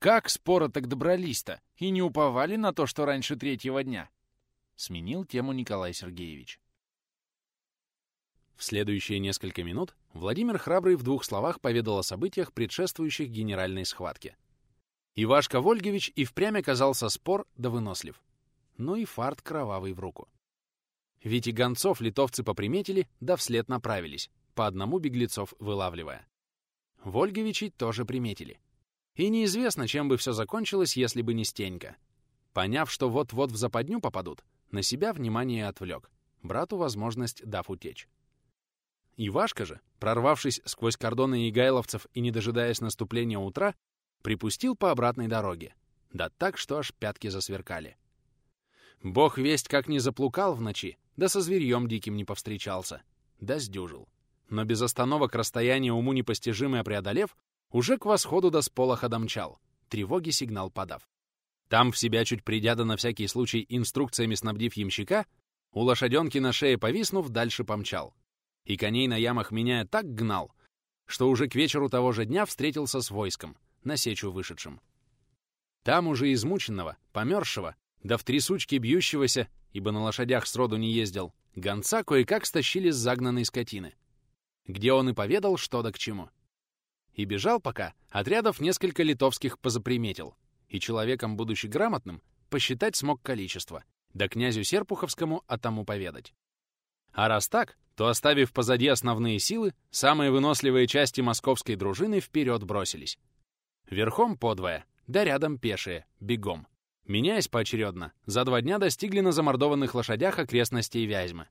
Как споро так добрались-то и не уповали на то, что раньше третьего дня? Сменил тему Николай Сергеевич. В следующие несколько минут Владимир Храбрый в двух словах поведал о событиях, предшествующих генеральной схватке. Ивашка Вольгович и впрямь оказался спор да вынослив. Ну и фарт кровавый в руку. Ведь и гонцов литовцы поприметили, да вслед направились, по одному беглецов вылавливая. Вольговичей тоже приметили. И неизвестно, чем бы все закончилось, если бы не Стенька. Поняв, что вот-вот в западню попадут, на себя внимание отвлек, брату возможность дав утечь. Ивашка же, прорвавшись сквозь кордоны игайловцев и не дожидаясь наступления утра, припустил по обратной дороге. Да так, что аж пятки засверкали. Бог весть как не заплукал в ночи, да со зверьем диким не повстречался, да сдюжил. Но без остановок расстояние уму непостижимое преодолев, уже к восходу до сполоха домчал, тревоги сигнал подав. Там, в себя чуть придя да на всякий случай инструкциями снабдив ямщика, у лошаденки на шее повиснув, дальше помчал. И коней на ямах меняя так гнал, что уже к вечеру того же дня встретился с войском, на сечу вышедшим. Там уже измученного, померзшего, да в три сучки бьющегося, ибо на лошадях сроду не ездил, гонца кое-как стащили с загнанной скотины, где он и поведал, что да к чему. И бежал пока, отрядов несколько литовских позаприметил. И человеком, будучи грамотным, посчитать смог количество. Да князю Серпуховскому о тому поведать. А раз так, то, оставив позади основные силы, самые выносливые части московской дружины вперед бросились. Верхом подвое, да рядом пешие, бегом. Меняясь поочередно, за два дня достигли на замордованных лошадях окрестностей Вязьмы.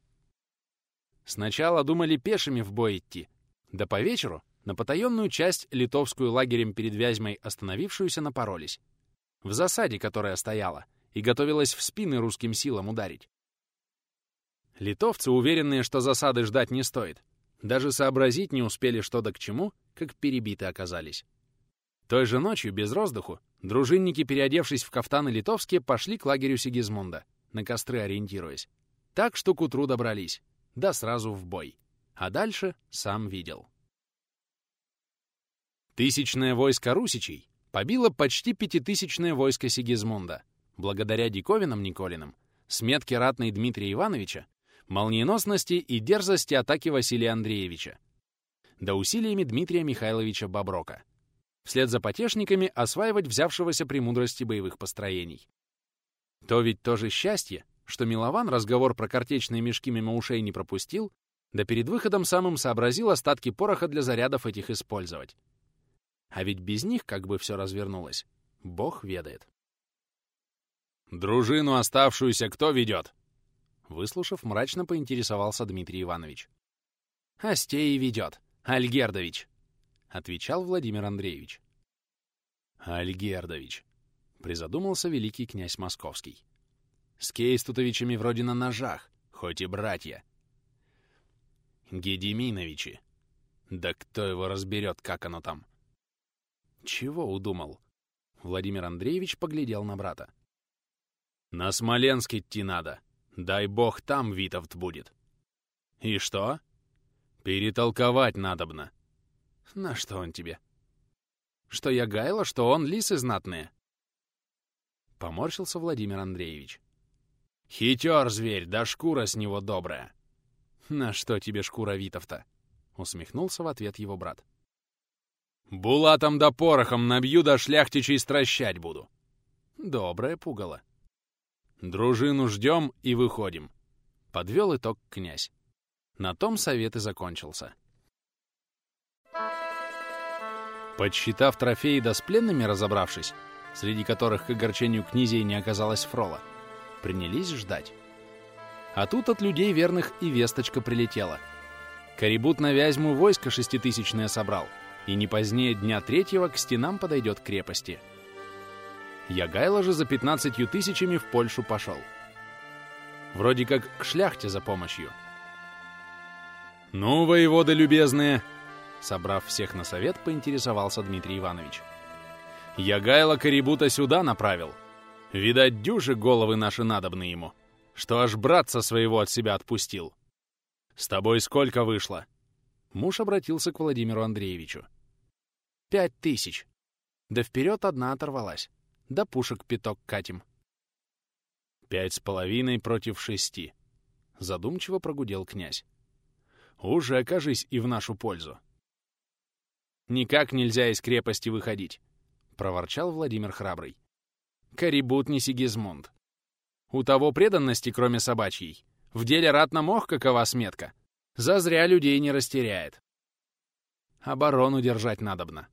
Сначала думали пешими в бой идти, да по вечеру, на потаенную часть, литовскую лагерем перед Вязьмой остановившуюся, напоролись. В засаде, которая стояла, и готовилась в спины русским силам ударить. Литовцы, уверенные, что засады ждать не стоит, даже сообразить не успели что да к чему, как перебиты оказались. Той же ночью, без роздуху, дружинники, переодевшись в кафтаны литовские, пошли к лагерю Сигизмунда, на костры ориентируясь. Так что к утру добрались, да сразу в бой. А дальше сам видел. Тысячное войско русичей побило почти пятитысячное войско Сигизмунда. Благодаря диковинам Николиным, сметке ратной Дмитрия Ивановича, молниеносности и дерзости атаки Василия Андреевича, да усилиями Дмитрия Михайловича Боброка. Вслед за потешниками осваивать взявшегося при мудрости боевых построений. То ведь тоже счастье, что Милован разговор про картечные мешки мимо ушей не пропустил, да перед выходом самым сообразил остатки пороха для зарядов этих использовать. А ведь без них как бы все развернулось. Бог ведает. «Дружину оставшуюся кто ведет?» Выслушав, мрачно поинтересовался Дмитрий Иванович. «Остей ведет. Альгердович!» — отвечал Владимир Андреевич. «Альгердович!» — призадумался великий князь Московский. «С Кейстутовичами вроде на ножах, хоть и братья». Гедиминовичи. «Да кто его разберет, как оно там?» Чего удумал? Владимир Андреевич поглядел на брата. «На Смоленск идти надо. Дай бог, там Витовт будет». «И что?» «Перетолковать надобно». «На что он тебе?» «Что я гайла, что он лисы знатные?» Поморщился Владимир Андреевич. «Хитер зверь, да шкура с него добрая!» «На что тебе шкура Витовта? — усмехнулся в ответ его брат. Булатом да порохом набью, да шляхтичей стращать буду. Доброе пугало. Дружину ждем и выходим. Подвел итог князь. На том совет и закончился. Подсчитав трофеи да с пленными разобравшись, среди которых к огорчению князей не оказалось Фрола, принялись ждать. А тут от людей верных и весточка прилетела. Корибут на Вязьму войско шеститысячное собрал — и не позднее дня третьего к стенам подойдет крепости. Ягайло же за 15 тысячами в Польшу пошел. Вроде как к шляхте за помощью. «Ну, воеводы любезные!» Собрав всех на совет, поинтересовался Дмитрий Иванович. «Ягайло Карибута сюда направил. Видать, дюжи головы наши надобны ему, что аж братца своего от себя отпустил. С тобой сколько вышло?» Муж обратился к Владимиру Андреевичу. «Пять тысяч!» Да вперед одна оторвалась. Да пушек пяток катим. «Пять с половиной против шести», — задумчиво прогудел князь. «Уже окажись и в нашу пользу». «Никак нельзя из крепости выходить», — проворчал Владимир Храбрый. «Карибут не Сигизмунд. У того преданности, кроме собачьей, в деле ратно мох какова сметка. Зазря людей не растеряет. Оборону держать надобно.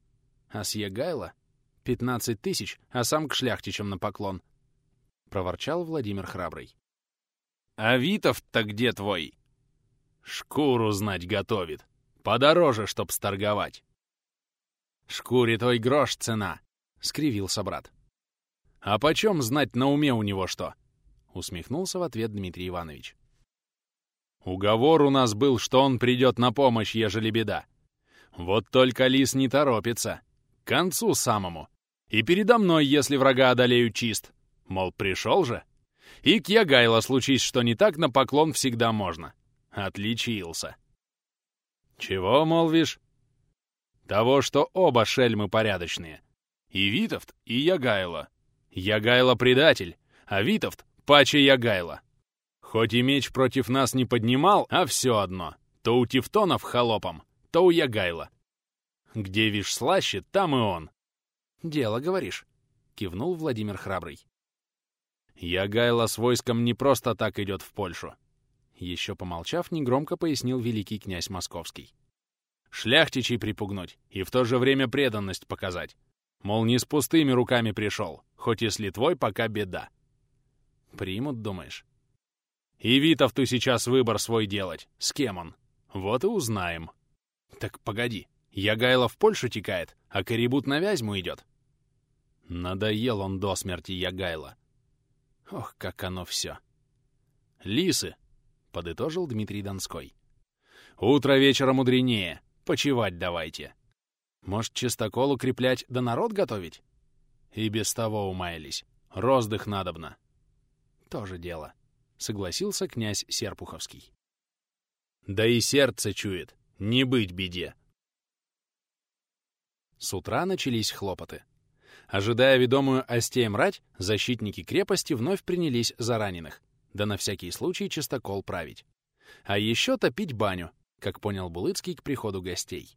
А с Егайла — пятнадцать тысяч, а сам к шляхтичам на поклон. Проворчал Владимир Храбрый. «А Витов-то где твой?» «Шкуру знать готовит. Подороже, чтоб сторговать». «Шкуре твой грош цена», — скривился брат. «А почем знать на уме у него что?» — усмехнулся в ответ Дмитрий Иванович. Уговор у нас был, что он придет на помощь, ежели беда. Вот только лис не торопится. К концу самому. И передо мной, если врага одолею чист. Мол, пришел же. И к Ягайло случись, что не так, на поклон всегда можно. Отличился. Чего, молвишь? Того, что оба шельмы порядочные. И Витовт, и Ягайло. Ягайло предатель, а Витовт паче Ягайло. Хоть и меч против нас не поднимал, а все одно. То у Тевтонов холопом, то у Ягайла. Где вишь слаще, там и он. «Дело, говоришь», — кивнул Владимир Храбрый. Ягайла с войском не просто так идет в Польшу. Еще помолчав, негромко пояснил великий князь Московский. Шляхтичей припугнуть и в то же время преданность показать. Мол, не с пустыми руками пришел, хоть и с Литвой пока беда. Примут, думаешь? И Витов ты сейчас выбор свой делать. С кем он? Вот и узнаем. Так погоди, Ягайло в Польшу текает, а Корибут на Вязьму идет. Надоел он до смерти Ягайло. Ох, как оно все. Лисы, — подытожил Дмитрий Донской. Утро вечера мудренее. Почевать давайте. Может, чистокол укреплять да народ готовить? И без того умаялись. Роздых надобно. То же дело. — согласился князь Серпуховский. «Да и сердце чует, не быть беде!» С утра начались хлопоты. Ожидая ведомую Остей мрать, защитники крепости вновь принялись за раненых, да на всякий случай чистокол править. А еще топить баню, как понял Булыцкий к приходу гостей.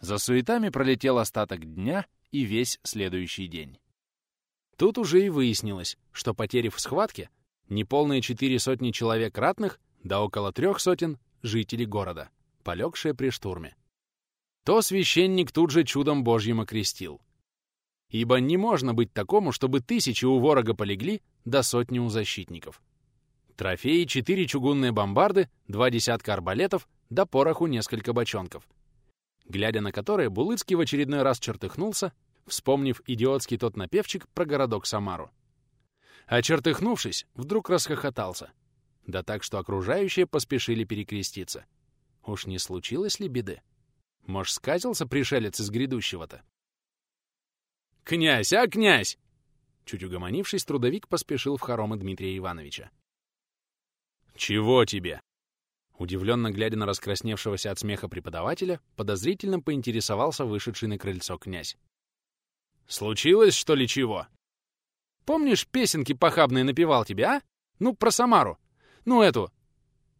За суетами пролетел остаток дня и весь следующий день. Тут уже и выяснилось, что потери в схватке неполные четыре сотни человек ратных, да около трех сотен жителей города, полегшие при штурме. То священник тут же чудом Божьим окрестил. Ибо не можно быть такому, чтобы тысячи у ворога полегли, да сотни у защитников. Трофеи — четыре чугунные бомбарды, два десятка арбалетов, да пороху несколько бочонков. Глядя на которые, Булыцкий в очередной раз чертыхнулся, вспомнив идиотский тот напевчик про городок Самару. Очертыхнувшись, вдруг расхохотался. Да так, что окружающие поспешили перекреститься. Уж не случилось ли беды? Может, сказился пришелец из грядущего-то? «Князь, а князь!» Чуть угомонившись, трудовик поспешил в хоромы Дмитрия Ивановича. «Чего тебе?» Удивленно глядя на раскрасневшегося от смеха преподавателя, подозрительно поинтересовался вышедший на крыльцо князь. «Случилось, что ли, чего?» Помнишь, песенки похабные напевал тебе, а? Ну, про Самару. Ну, эту.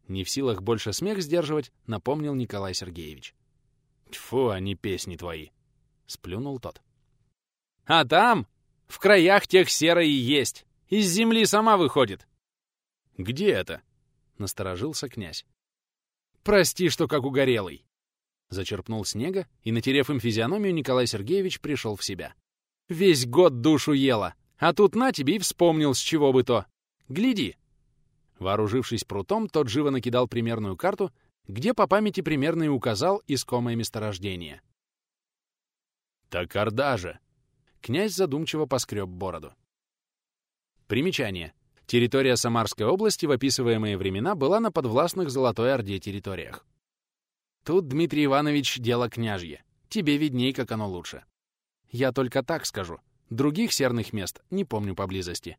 Не в силах больше смех сдерживать, напомнил Николай Сергеевич. Тьфу, они песни твои. Сплюнул тот. А там, в краях тех серой и есть. Из земли сама выходит. Где это? Насторожился князь. Прости, что как угорелый. Зачерпнул снега, и, натерев им физиономию, Николай Сергеевич пришел в себя. «Весь год душу ела! А тут на тебе и вспомнил, с чего бы то. Гляди!» Вооружившись прутом, тот живо накидал примерную карту, где по памяти примерно и указал искомое месторождение. «Так Орда же!» Князь задумчиво поскреб бороду. Примечание. Территория Самарской области в описываемые времена была на подвластных Золотой Орде территориях. Тут, Дмитрий Иванович, дело княжье. Тебе видней, как оно лучше. Я только так скажу. Других серных мест не помню поблизости.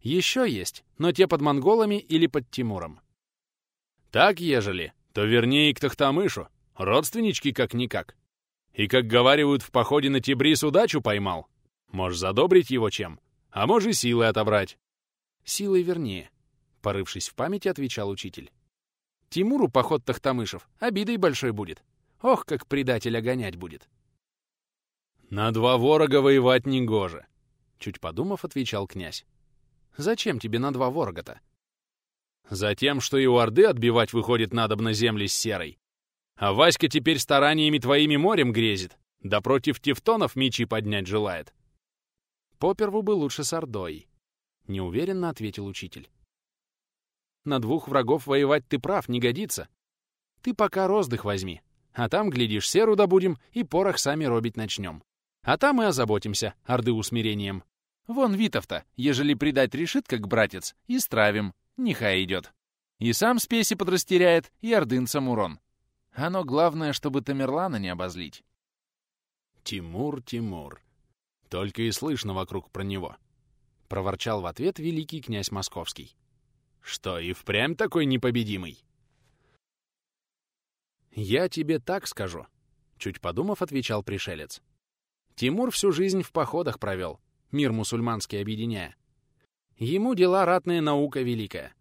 Еще есть, но те под монголами или под Тимуром. Так ежели, то вернее к Тахтамышу, родственнички как-никак. И, как говаривают, в походе на Тибрис удачу поймал. Можешь задобрить его чем, а можешь и силы отобрать. Силой вернее, — порывшись в памяти, отвечал учитель. Тимуру поход Тахтамышев обидой большой будет. Ох, как предателя гонять будет. «На два ворога воевать не негоже», — чуть подумав, отвечал князь. «Зачем тебе на два ворога-то?» «Затем, что и у Орды отбивать выходит надобно на земли с серой. А Васька теперь стараниями твоими морем грезит, да против тевтонов мечи поднять желает». «Поперву бы лучше с Ордой», — неуверенно ответил учитель. «На двух врагов воевать ты прав, не годится. Ты пока роздых возьми, а там, глядишь, серу добудем и порох сами робить начнем. А там и озаботимся, орды усмирением. Вон Витов-то, ежели предать решит, как братец, и стравим, нехай идет. И сам спеси подрастеряет, и ордынцам урон. Оно главное, чтобы Тамерлана не обозлить. «Тимур, Тимур!» Только и слышно вокруг про него. Проворчал в ответ великий князь Московский. «Что, и впрямь такой непобедимый?» «Я тебе так скажу», — чуть подумав, отвечал пришелец. Тимур всю жизнь в походах провел, мир мусульманский объединяя. Ему дела ратная наука великая.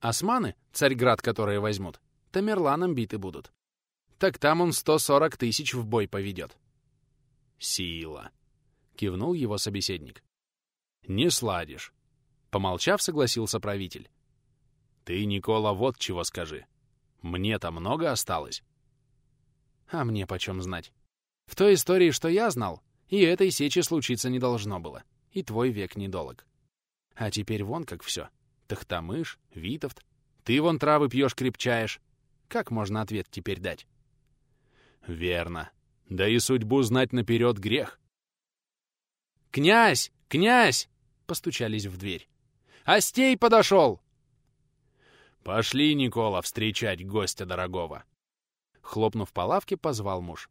Османы, царьград которые возьмут, Тамерланом биты будут. Так там он 140 тысяч в бой поведет. «Сила!» — кивнул его собеседник. «Не сладишь!» — помолчав, согласился правитель. «Ты, Никола, вот чего скажи. Мне-то много осталось?» «А мне почем знать? В той истории, что я знал, и этой сечи случиться не должно было. И твой век недолог. А теперь вон как все. Тахтамыш, Витовт. Ты вон травы пьешь, крепчаешь. Как можно ответ теперь дать? Верно. Да и судьбу знать наперед грех. «Князь! Князь!» — постучались в дверь. «Остей подошел!» «Пошли, Никола, встречать гостя дорогого!» Хлопнув по лавке, позвал муж.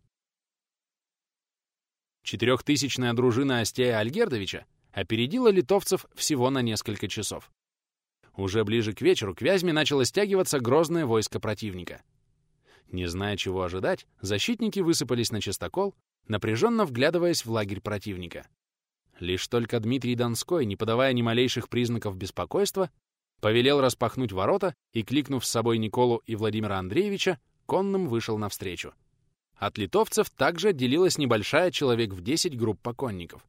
Четырехтысячная дружина Остея Альгердовича опередила литовцев всего на несколько часов. Уже ближе к вечеру к Вязьме начало стягиваться грозное войско противника. Не зная, чего ожидать, защитники высыпались на частокол, напряженно вглядываясь в лагерь противника. Лишь только Дмитрий Донской, не подавая ни малейших признаков беспокойства, повелел распахнуть ворота и, кликнув с собой Николу и Владимира Андреевича, конным вышел навстречу. От литовцев также отделилась небольшая человек в 10 групп поконников,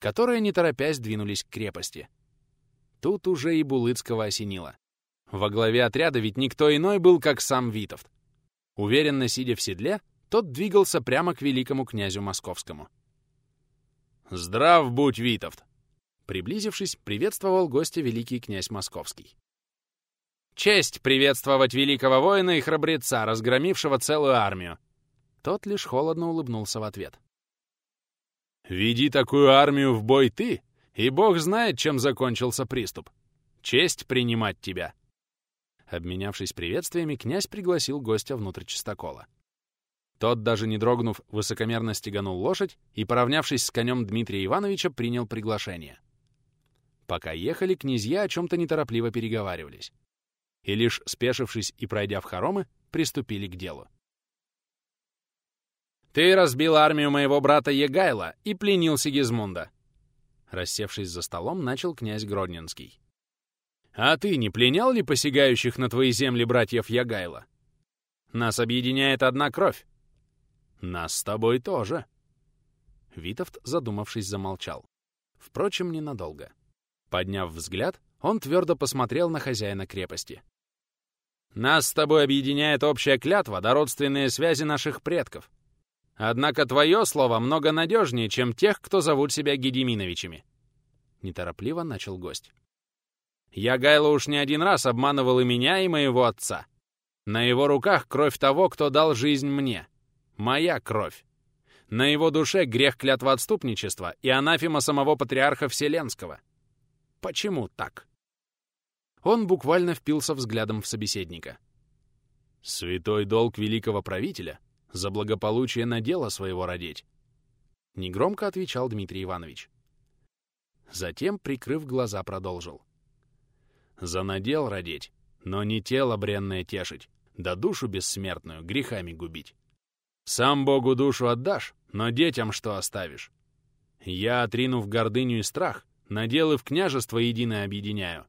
которые, не торопясь, двинулись к крепости. Тут уже и Булыцкого осенило. Во главе отряда ведь никто иной был, как сам Витовт. Уверенно сидя в седле, тот двигался прямо к великому князю московскому. «Здрав будь, Витовт!» Приблизившись, приветствовал гостя великий князь московский. «Честь приветствовать великого воина и храбреца, разгромившего целую армию!» Тот лишь холодно улыбнулся в ответ. «Веди такую армию в бой ты, и бог знает, чем закончился приступ. Честь принимать тебя!» Обменявшись приветствиями, князь пригласил гостя внутрь чистокола. Тот, даже не дрогнув, высокомерно стеганул лошадь и, поравнявшись с конем Дмитрия Ивановича, принял приглашение. Пока ехали, князья о чем-то неторопливо переговаривались. И лишь спешившись и пройдя в хоромы, приступили к делу. «Ты разбил армию моего брата Егайла и пленил Сигизмунда!» Рассевшись за столом, начал князь Гродненский. «А ты не пленял ли посягающих на твои земли братьев Ягайла? Нас объединяет одна кровь. Нас с тобой тоже!» Витовт, задумавшись, замолчал. Впрочем, ненадолго. Подняв взгляд, он твердо посмотрел на хозяина крепости. «Нас с тобой объединяет общая клятва да родственные связи наших предков. Однако твое слово много надежнее, чем тех, кто зовут себя Гедеминовичами. Неторопливо начал гость. Я Гайло уж не один раз обманывал и меня, и моего отца. На его руках кровь того, кто дал жизнь мне. Моя кровь. На его душе грех клятва отступничества и анафема самого патриарха Вселенского. Почему так? Он буквально впился взглядом в собеседника. Святой долг великого правителя — за благополучие на дело своего родить?» Негромко отвечал Дмитрий Иванович. Затем, прикрыв глаза, продолжил. «За надел родить, но не тело бренное тешить, да душу бессмертную грехами губить. Сам Богу душу отдашь, но детям что оставишь? Я, отринув гордыню и страх, наделы в княжество единое объединяю.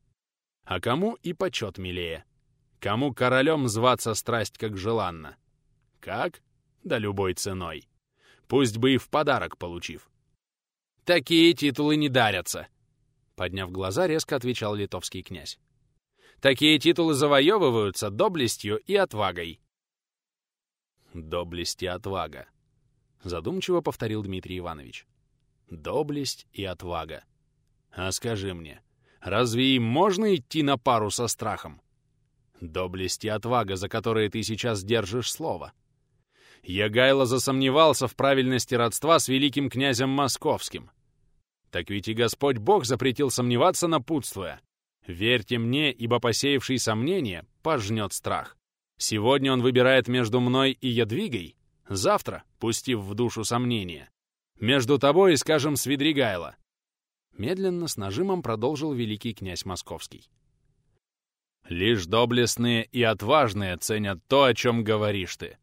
А кому и почет милее? Кому королем зваться страсть как желанно? Как? да любой ценой. Пусть бы и в подарок получив. «Такие титулы не дарятся!» Подняв глаза, резко отвечал литовский князь. «Такие титулы завоевываются доблестью и отвагой!» «Доблесть и отвага!» Задумчиво повторил Дмитрий Иванович. «Доблесть и отвага! А скажи мне, разве им можно идти на пару со страхом? Доблесть и отвага, за которые ты сейчас держишь слово!» Ягайло засомневался в правильности родства с великим князем Московским. Так ведь и Господь Бог запретил сомневаться, напутствуя. «Верьте мне, ибо посеявший сомнение пожнет страх. Сегодня он выбирает между мной и Ядвигой, завтра, пустив в душу сомнение, между тобой и, скажем, Свидригайло». Медленно, с нажимом продолжил великий князь Московский. «Лишь доблестные и отважные ценят то, о чем говоришь ты»,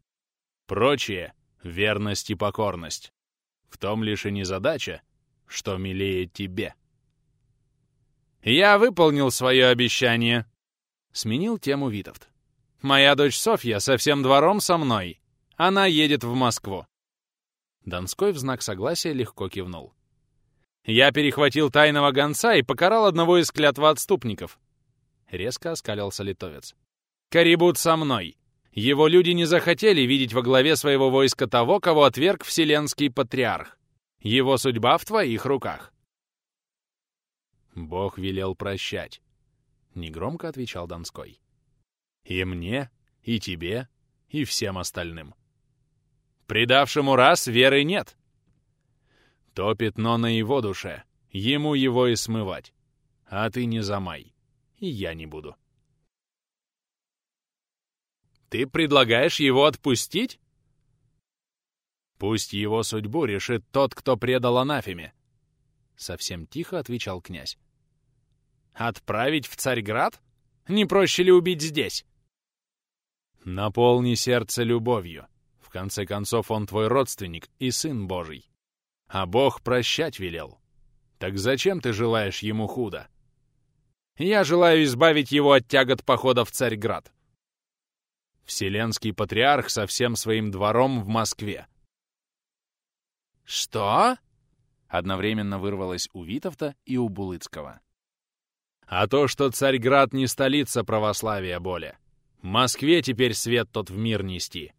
Прочее — верность и покорность. В том лишь и не задача, что милее тебе. «Я выполнил свое обещание», — сменил тему Витовт. «Моя дочь Софья со всем двором со мной. Она едет в Москву». Донской в знак согласия легко кивнул. «Я перехватил тайного гонца и покарал одного из клятва отступников», — резко оскалился литовец. «Карибут со мной. Его люди не захотели видеть во главе своего войска того, кого отверг вселенский патриарх. Его судьба в твоих руках. Бог велел прощать, — негромко отвечал Донской. И мне, и тебе, и всем остальным. Предавшему раз веры нет. То пятно на его душе, ему его и смывать. А ты не замай, и я не буду. Ты предлагаешь его отпустить? Пусть его судьбу решит тот, кто предал анафеме. Совсем тихо отвечал князь. Отправить в Царьград? Не проще ли убить здесь? Наполни сердце любовью. В конце концов, он твой родственник и сын Божий. А Бог прощать велел. Так зачем ты желаешь ему худо? Я желаю избавить его от тягот похода в Царьград. Вселенский патриарх со всем своим двором в Москве. «Что?» — одновременно вырвалось у Витовта и у Булыцкого. «А то, что Царьград не столица православия более. Москве теперь свет тот в мир нести.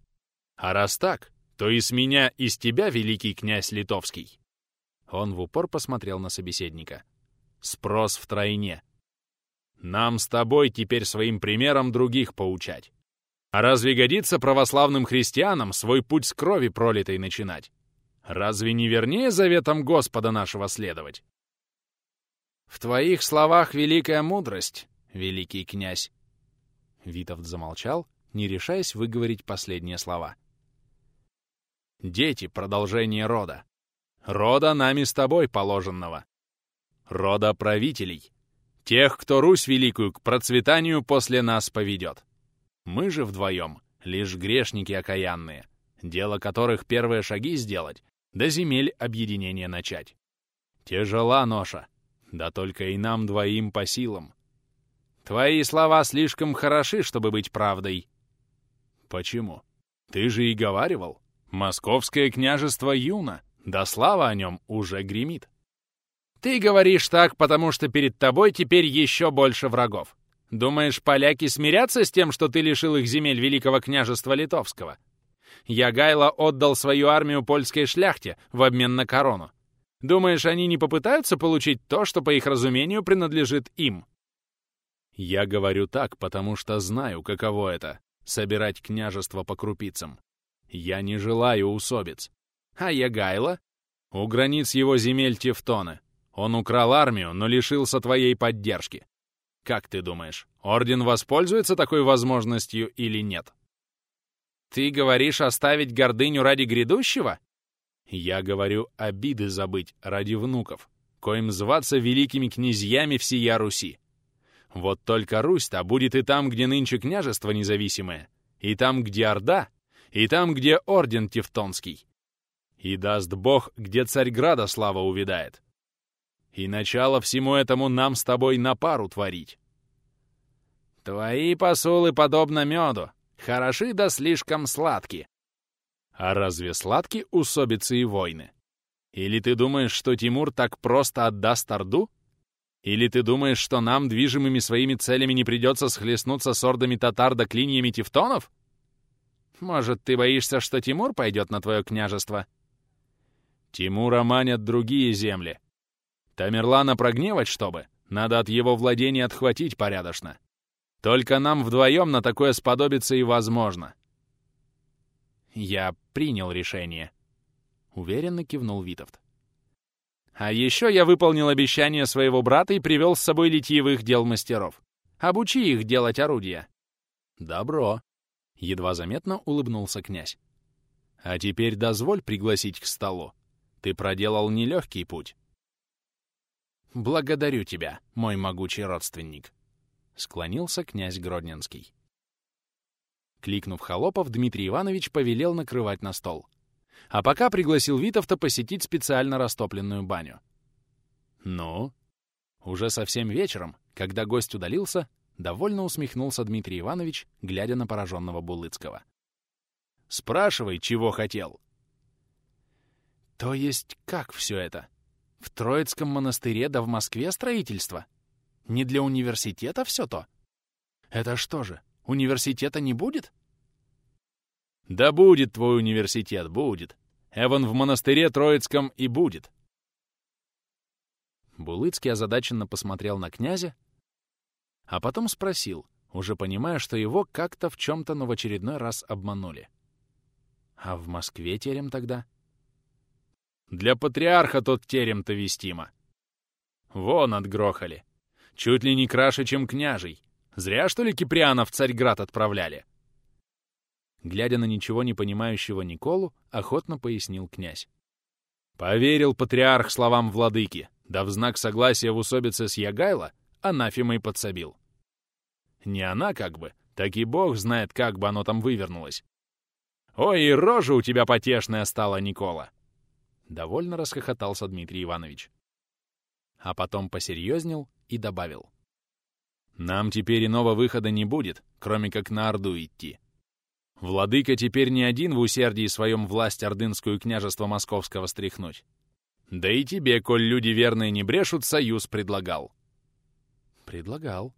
А раз так, то и с меня, и с тебя, великий князь Литовский!» Он в упор посмотрел на собеседника. «Спрос в тройне. Нам с тобой теперь своим примером других поучать. А разве годится православным христианам свой путь с крови пролитой начинать? Разве не вернее заветом Господа нашего следовать? В твоих словах великая мудрость, великий князь. Витовт замолчал, не решаясь выговорить последние слова. Дети — продолжение рода. Рода нами с тобой положенного. Рода правителей. Тех, кто Русь великую к процветанию после нас поведет. Мы же вдвоем — лишь грешники окаянные, дело которых первые шаги сделать, да земель объединения начать. Тяжела ноша, да только и нам двоим по силам. Твои слова слишком хороши, чтобы быть правдой. Почему? Ты же и говаривал. Московское княжество юно, да слава о нем уже гремит. Ты говоришь так, потому что перед тобой теперь еще больше врагов. Думаешь, поляки смирятся с тем, что ты лишил их земель Великого княжества Литовского? Ягайло отдал свою армию польской шляхте в обмен на корону. Думаешь, они не попытаются получить то, что, по их разумению, принадлежит им? Я говорю так, потому что знаю, каково это — собирать княжество по крупицам. Я не желаю усобиц. А Ягайло? У границ его земель Тевтоны. Он украл армию, но лишился твоей поддержки. Как ты думаешь, Орден воспользуется такой возможностью или нет? Ты говоришь оставить гордыню ради грядущего? Я говорю обиды забыть ради внуков, коим зваться великими князьями всея Руси. Вот только Русь-то будет и там, где нынче княжество независимое, и там, где Орда, и там, где Орден Тевтонский. И даст Бог, где Царьграда слава увидает. И начало всему этому нам с тобой на пару творить. Твои посулы подобно меду, хороши да слишком сладки. А разве сладки усобицы и войны? Или ты думаешь, что Тимур так просто отдаст Орду? Или ты думаешь, что нам, движимыми своими целями, не придется схлестнуться с ордами татар да клиньями тевтонов? Может, ты боишься, что Тимур пойдет на твое княжество? Тимура манят другие земли, Тамерлана прогневать, чтобы? Надо от его владения отхватить порядочно. Только нам вдвоем на такое сподобиться и возможно. Я принял решение. Уверенно кивнул Витовт. А еще я выполнил обещание своего брата и привел с собой литьевых дел мастеров. Обучи их делать орудия. Добро. Едва заметно улыбнулся князь. А теперь дозволь пригласить к столу. Ты проделал нелегкий путь. «Благодарю тебя, мой могучий родственник», — склонился князь Гродненский. Кликнув Холопов, Дмитрий Иванович повелел накрывать на стол. А пока пригласил Витовта посетить специально растопленную баню. «Ну?» Уже совсем вечером, когда гость удалился, довольно усмехнулся Дмитрий Иванович, глядя на пораженного Булыцкого. «Спрашивай, чего хотел!» «То есть как все это?» В Троицком монастыре да в Москве строительство? Не для университета все то? Это что же, университета не будет? Да будет твой университет, будет. Эван в монастыре Троицком и будет. Булыцкий озадаченно посмотрел на князя, а потом спросил, уже понимая, что его как-то в чем-то, но в очередной раз обманули. А в Москве терем тогда? — для патриарха тот терем-то вестимо. Вон отгрохали. Чуть ли не краше, чем княжий. Зря, что ли, Киприана в Царьград отправляли? Глядя на ничего не понимающего Николу, охотно пояснил князь. Поверил патриарх словам владыки, да в знак согласия в усобице с Ягайло анафимой подсобил. Не она как бы, так и бог знает, как бы оно там вывернулось. Ой, и рожа у тебя потешная стала, Никола. Довольно расхохотался Дмитрий Иванович. А потом посерьезнел и добавил. «Нам теперь иного выхода не будет, кроме как на Орду идти. Владыка теперь не один в усердии своем власть ордынскую княжество московского стряхнуть. Да и тебе, коль люди верные не брешут, союз предлагал». «Предлагал».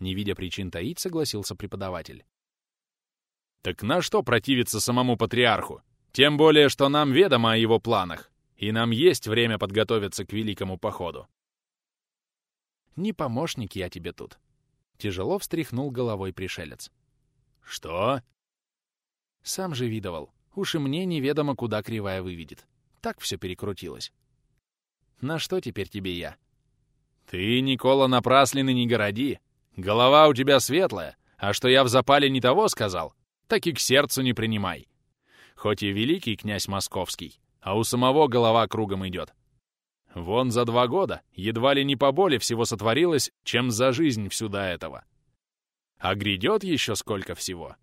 Не видя причин таить, согласился преподаватель. «Так на что противиться самому патриарху? Тем более, что нам ведомо о его планах, и нам есть время подготовиться к великому походу. «Не помощник я тебе тут», — тяжело встряхнул головой пришелец. «Что?» «Сам же видовал. Уж и мне неведомо, куда кривая выведет. Так все перекрутилось». «На что теперь тебе я?» «Ты, Никола, напраслины не городи. Голова у тебя светлая, а что я в запале не того сказал, так и к сердцу не принимай хоть и великий князь московский, а у самого голова кругом идет. Вон за два года едва ли не по боли всего сотворилось, чем за жизнь всю этого. А грядет еще сколько всего.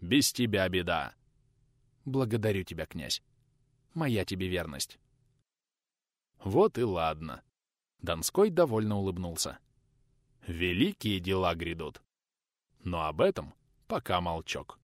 Без тебя беда. Благодарю тебя, князь. Моя тебе верность. Вот и ладно. Донской довольно улыбнулся. Великие дела грядут. Но об этом пока молчок.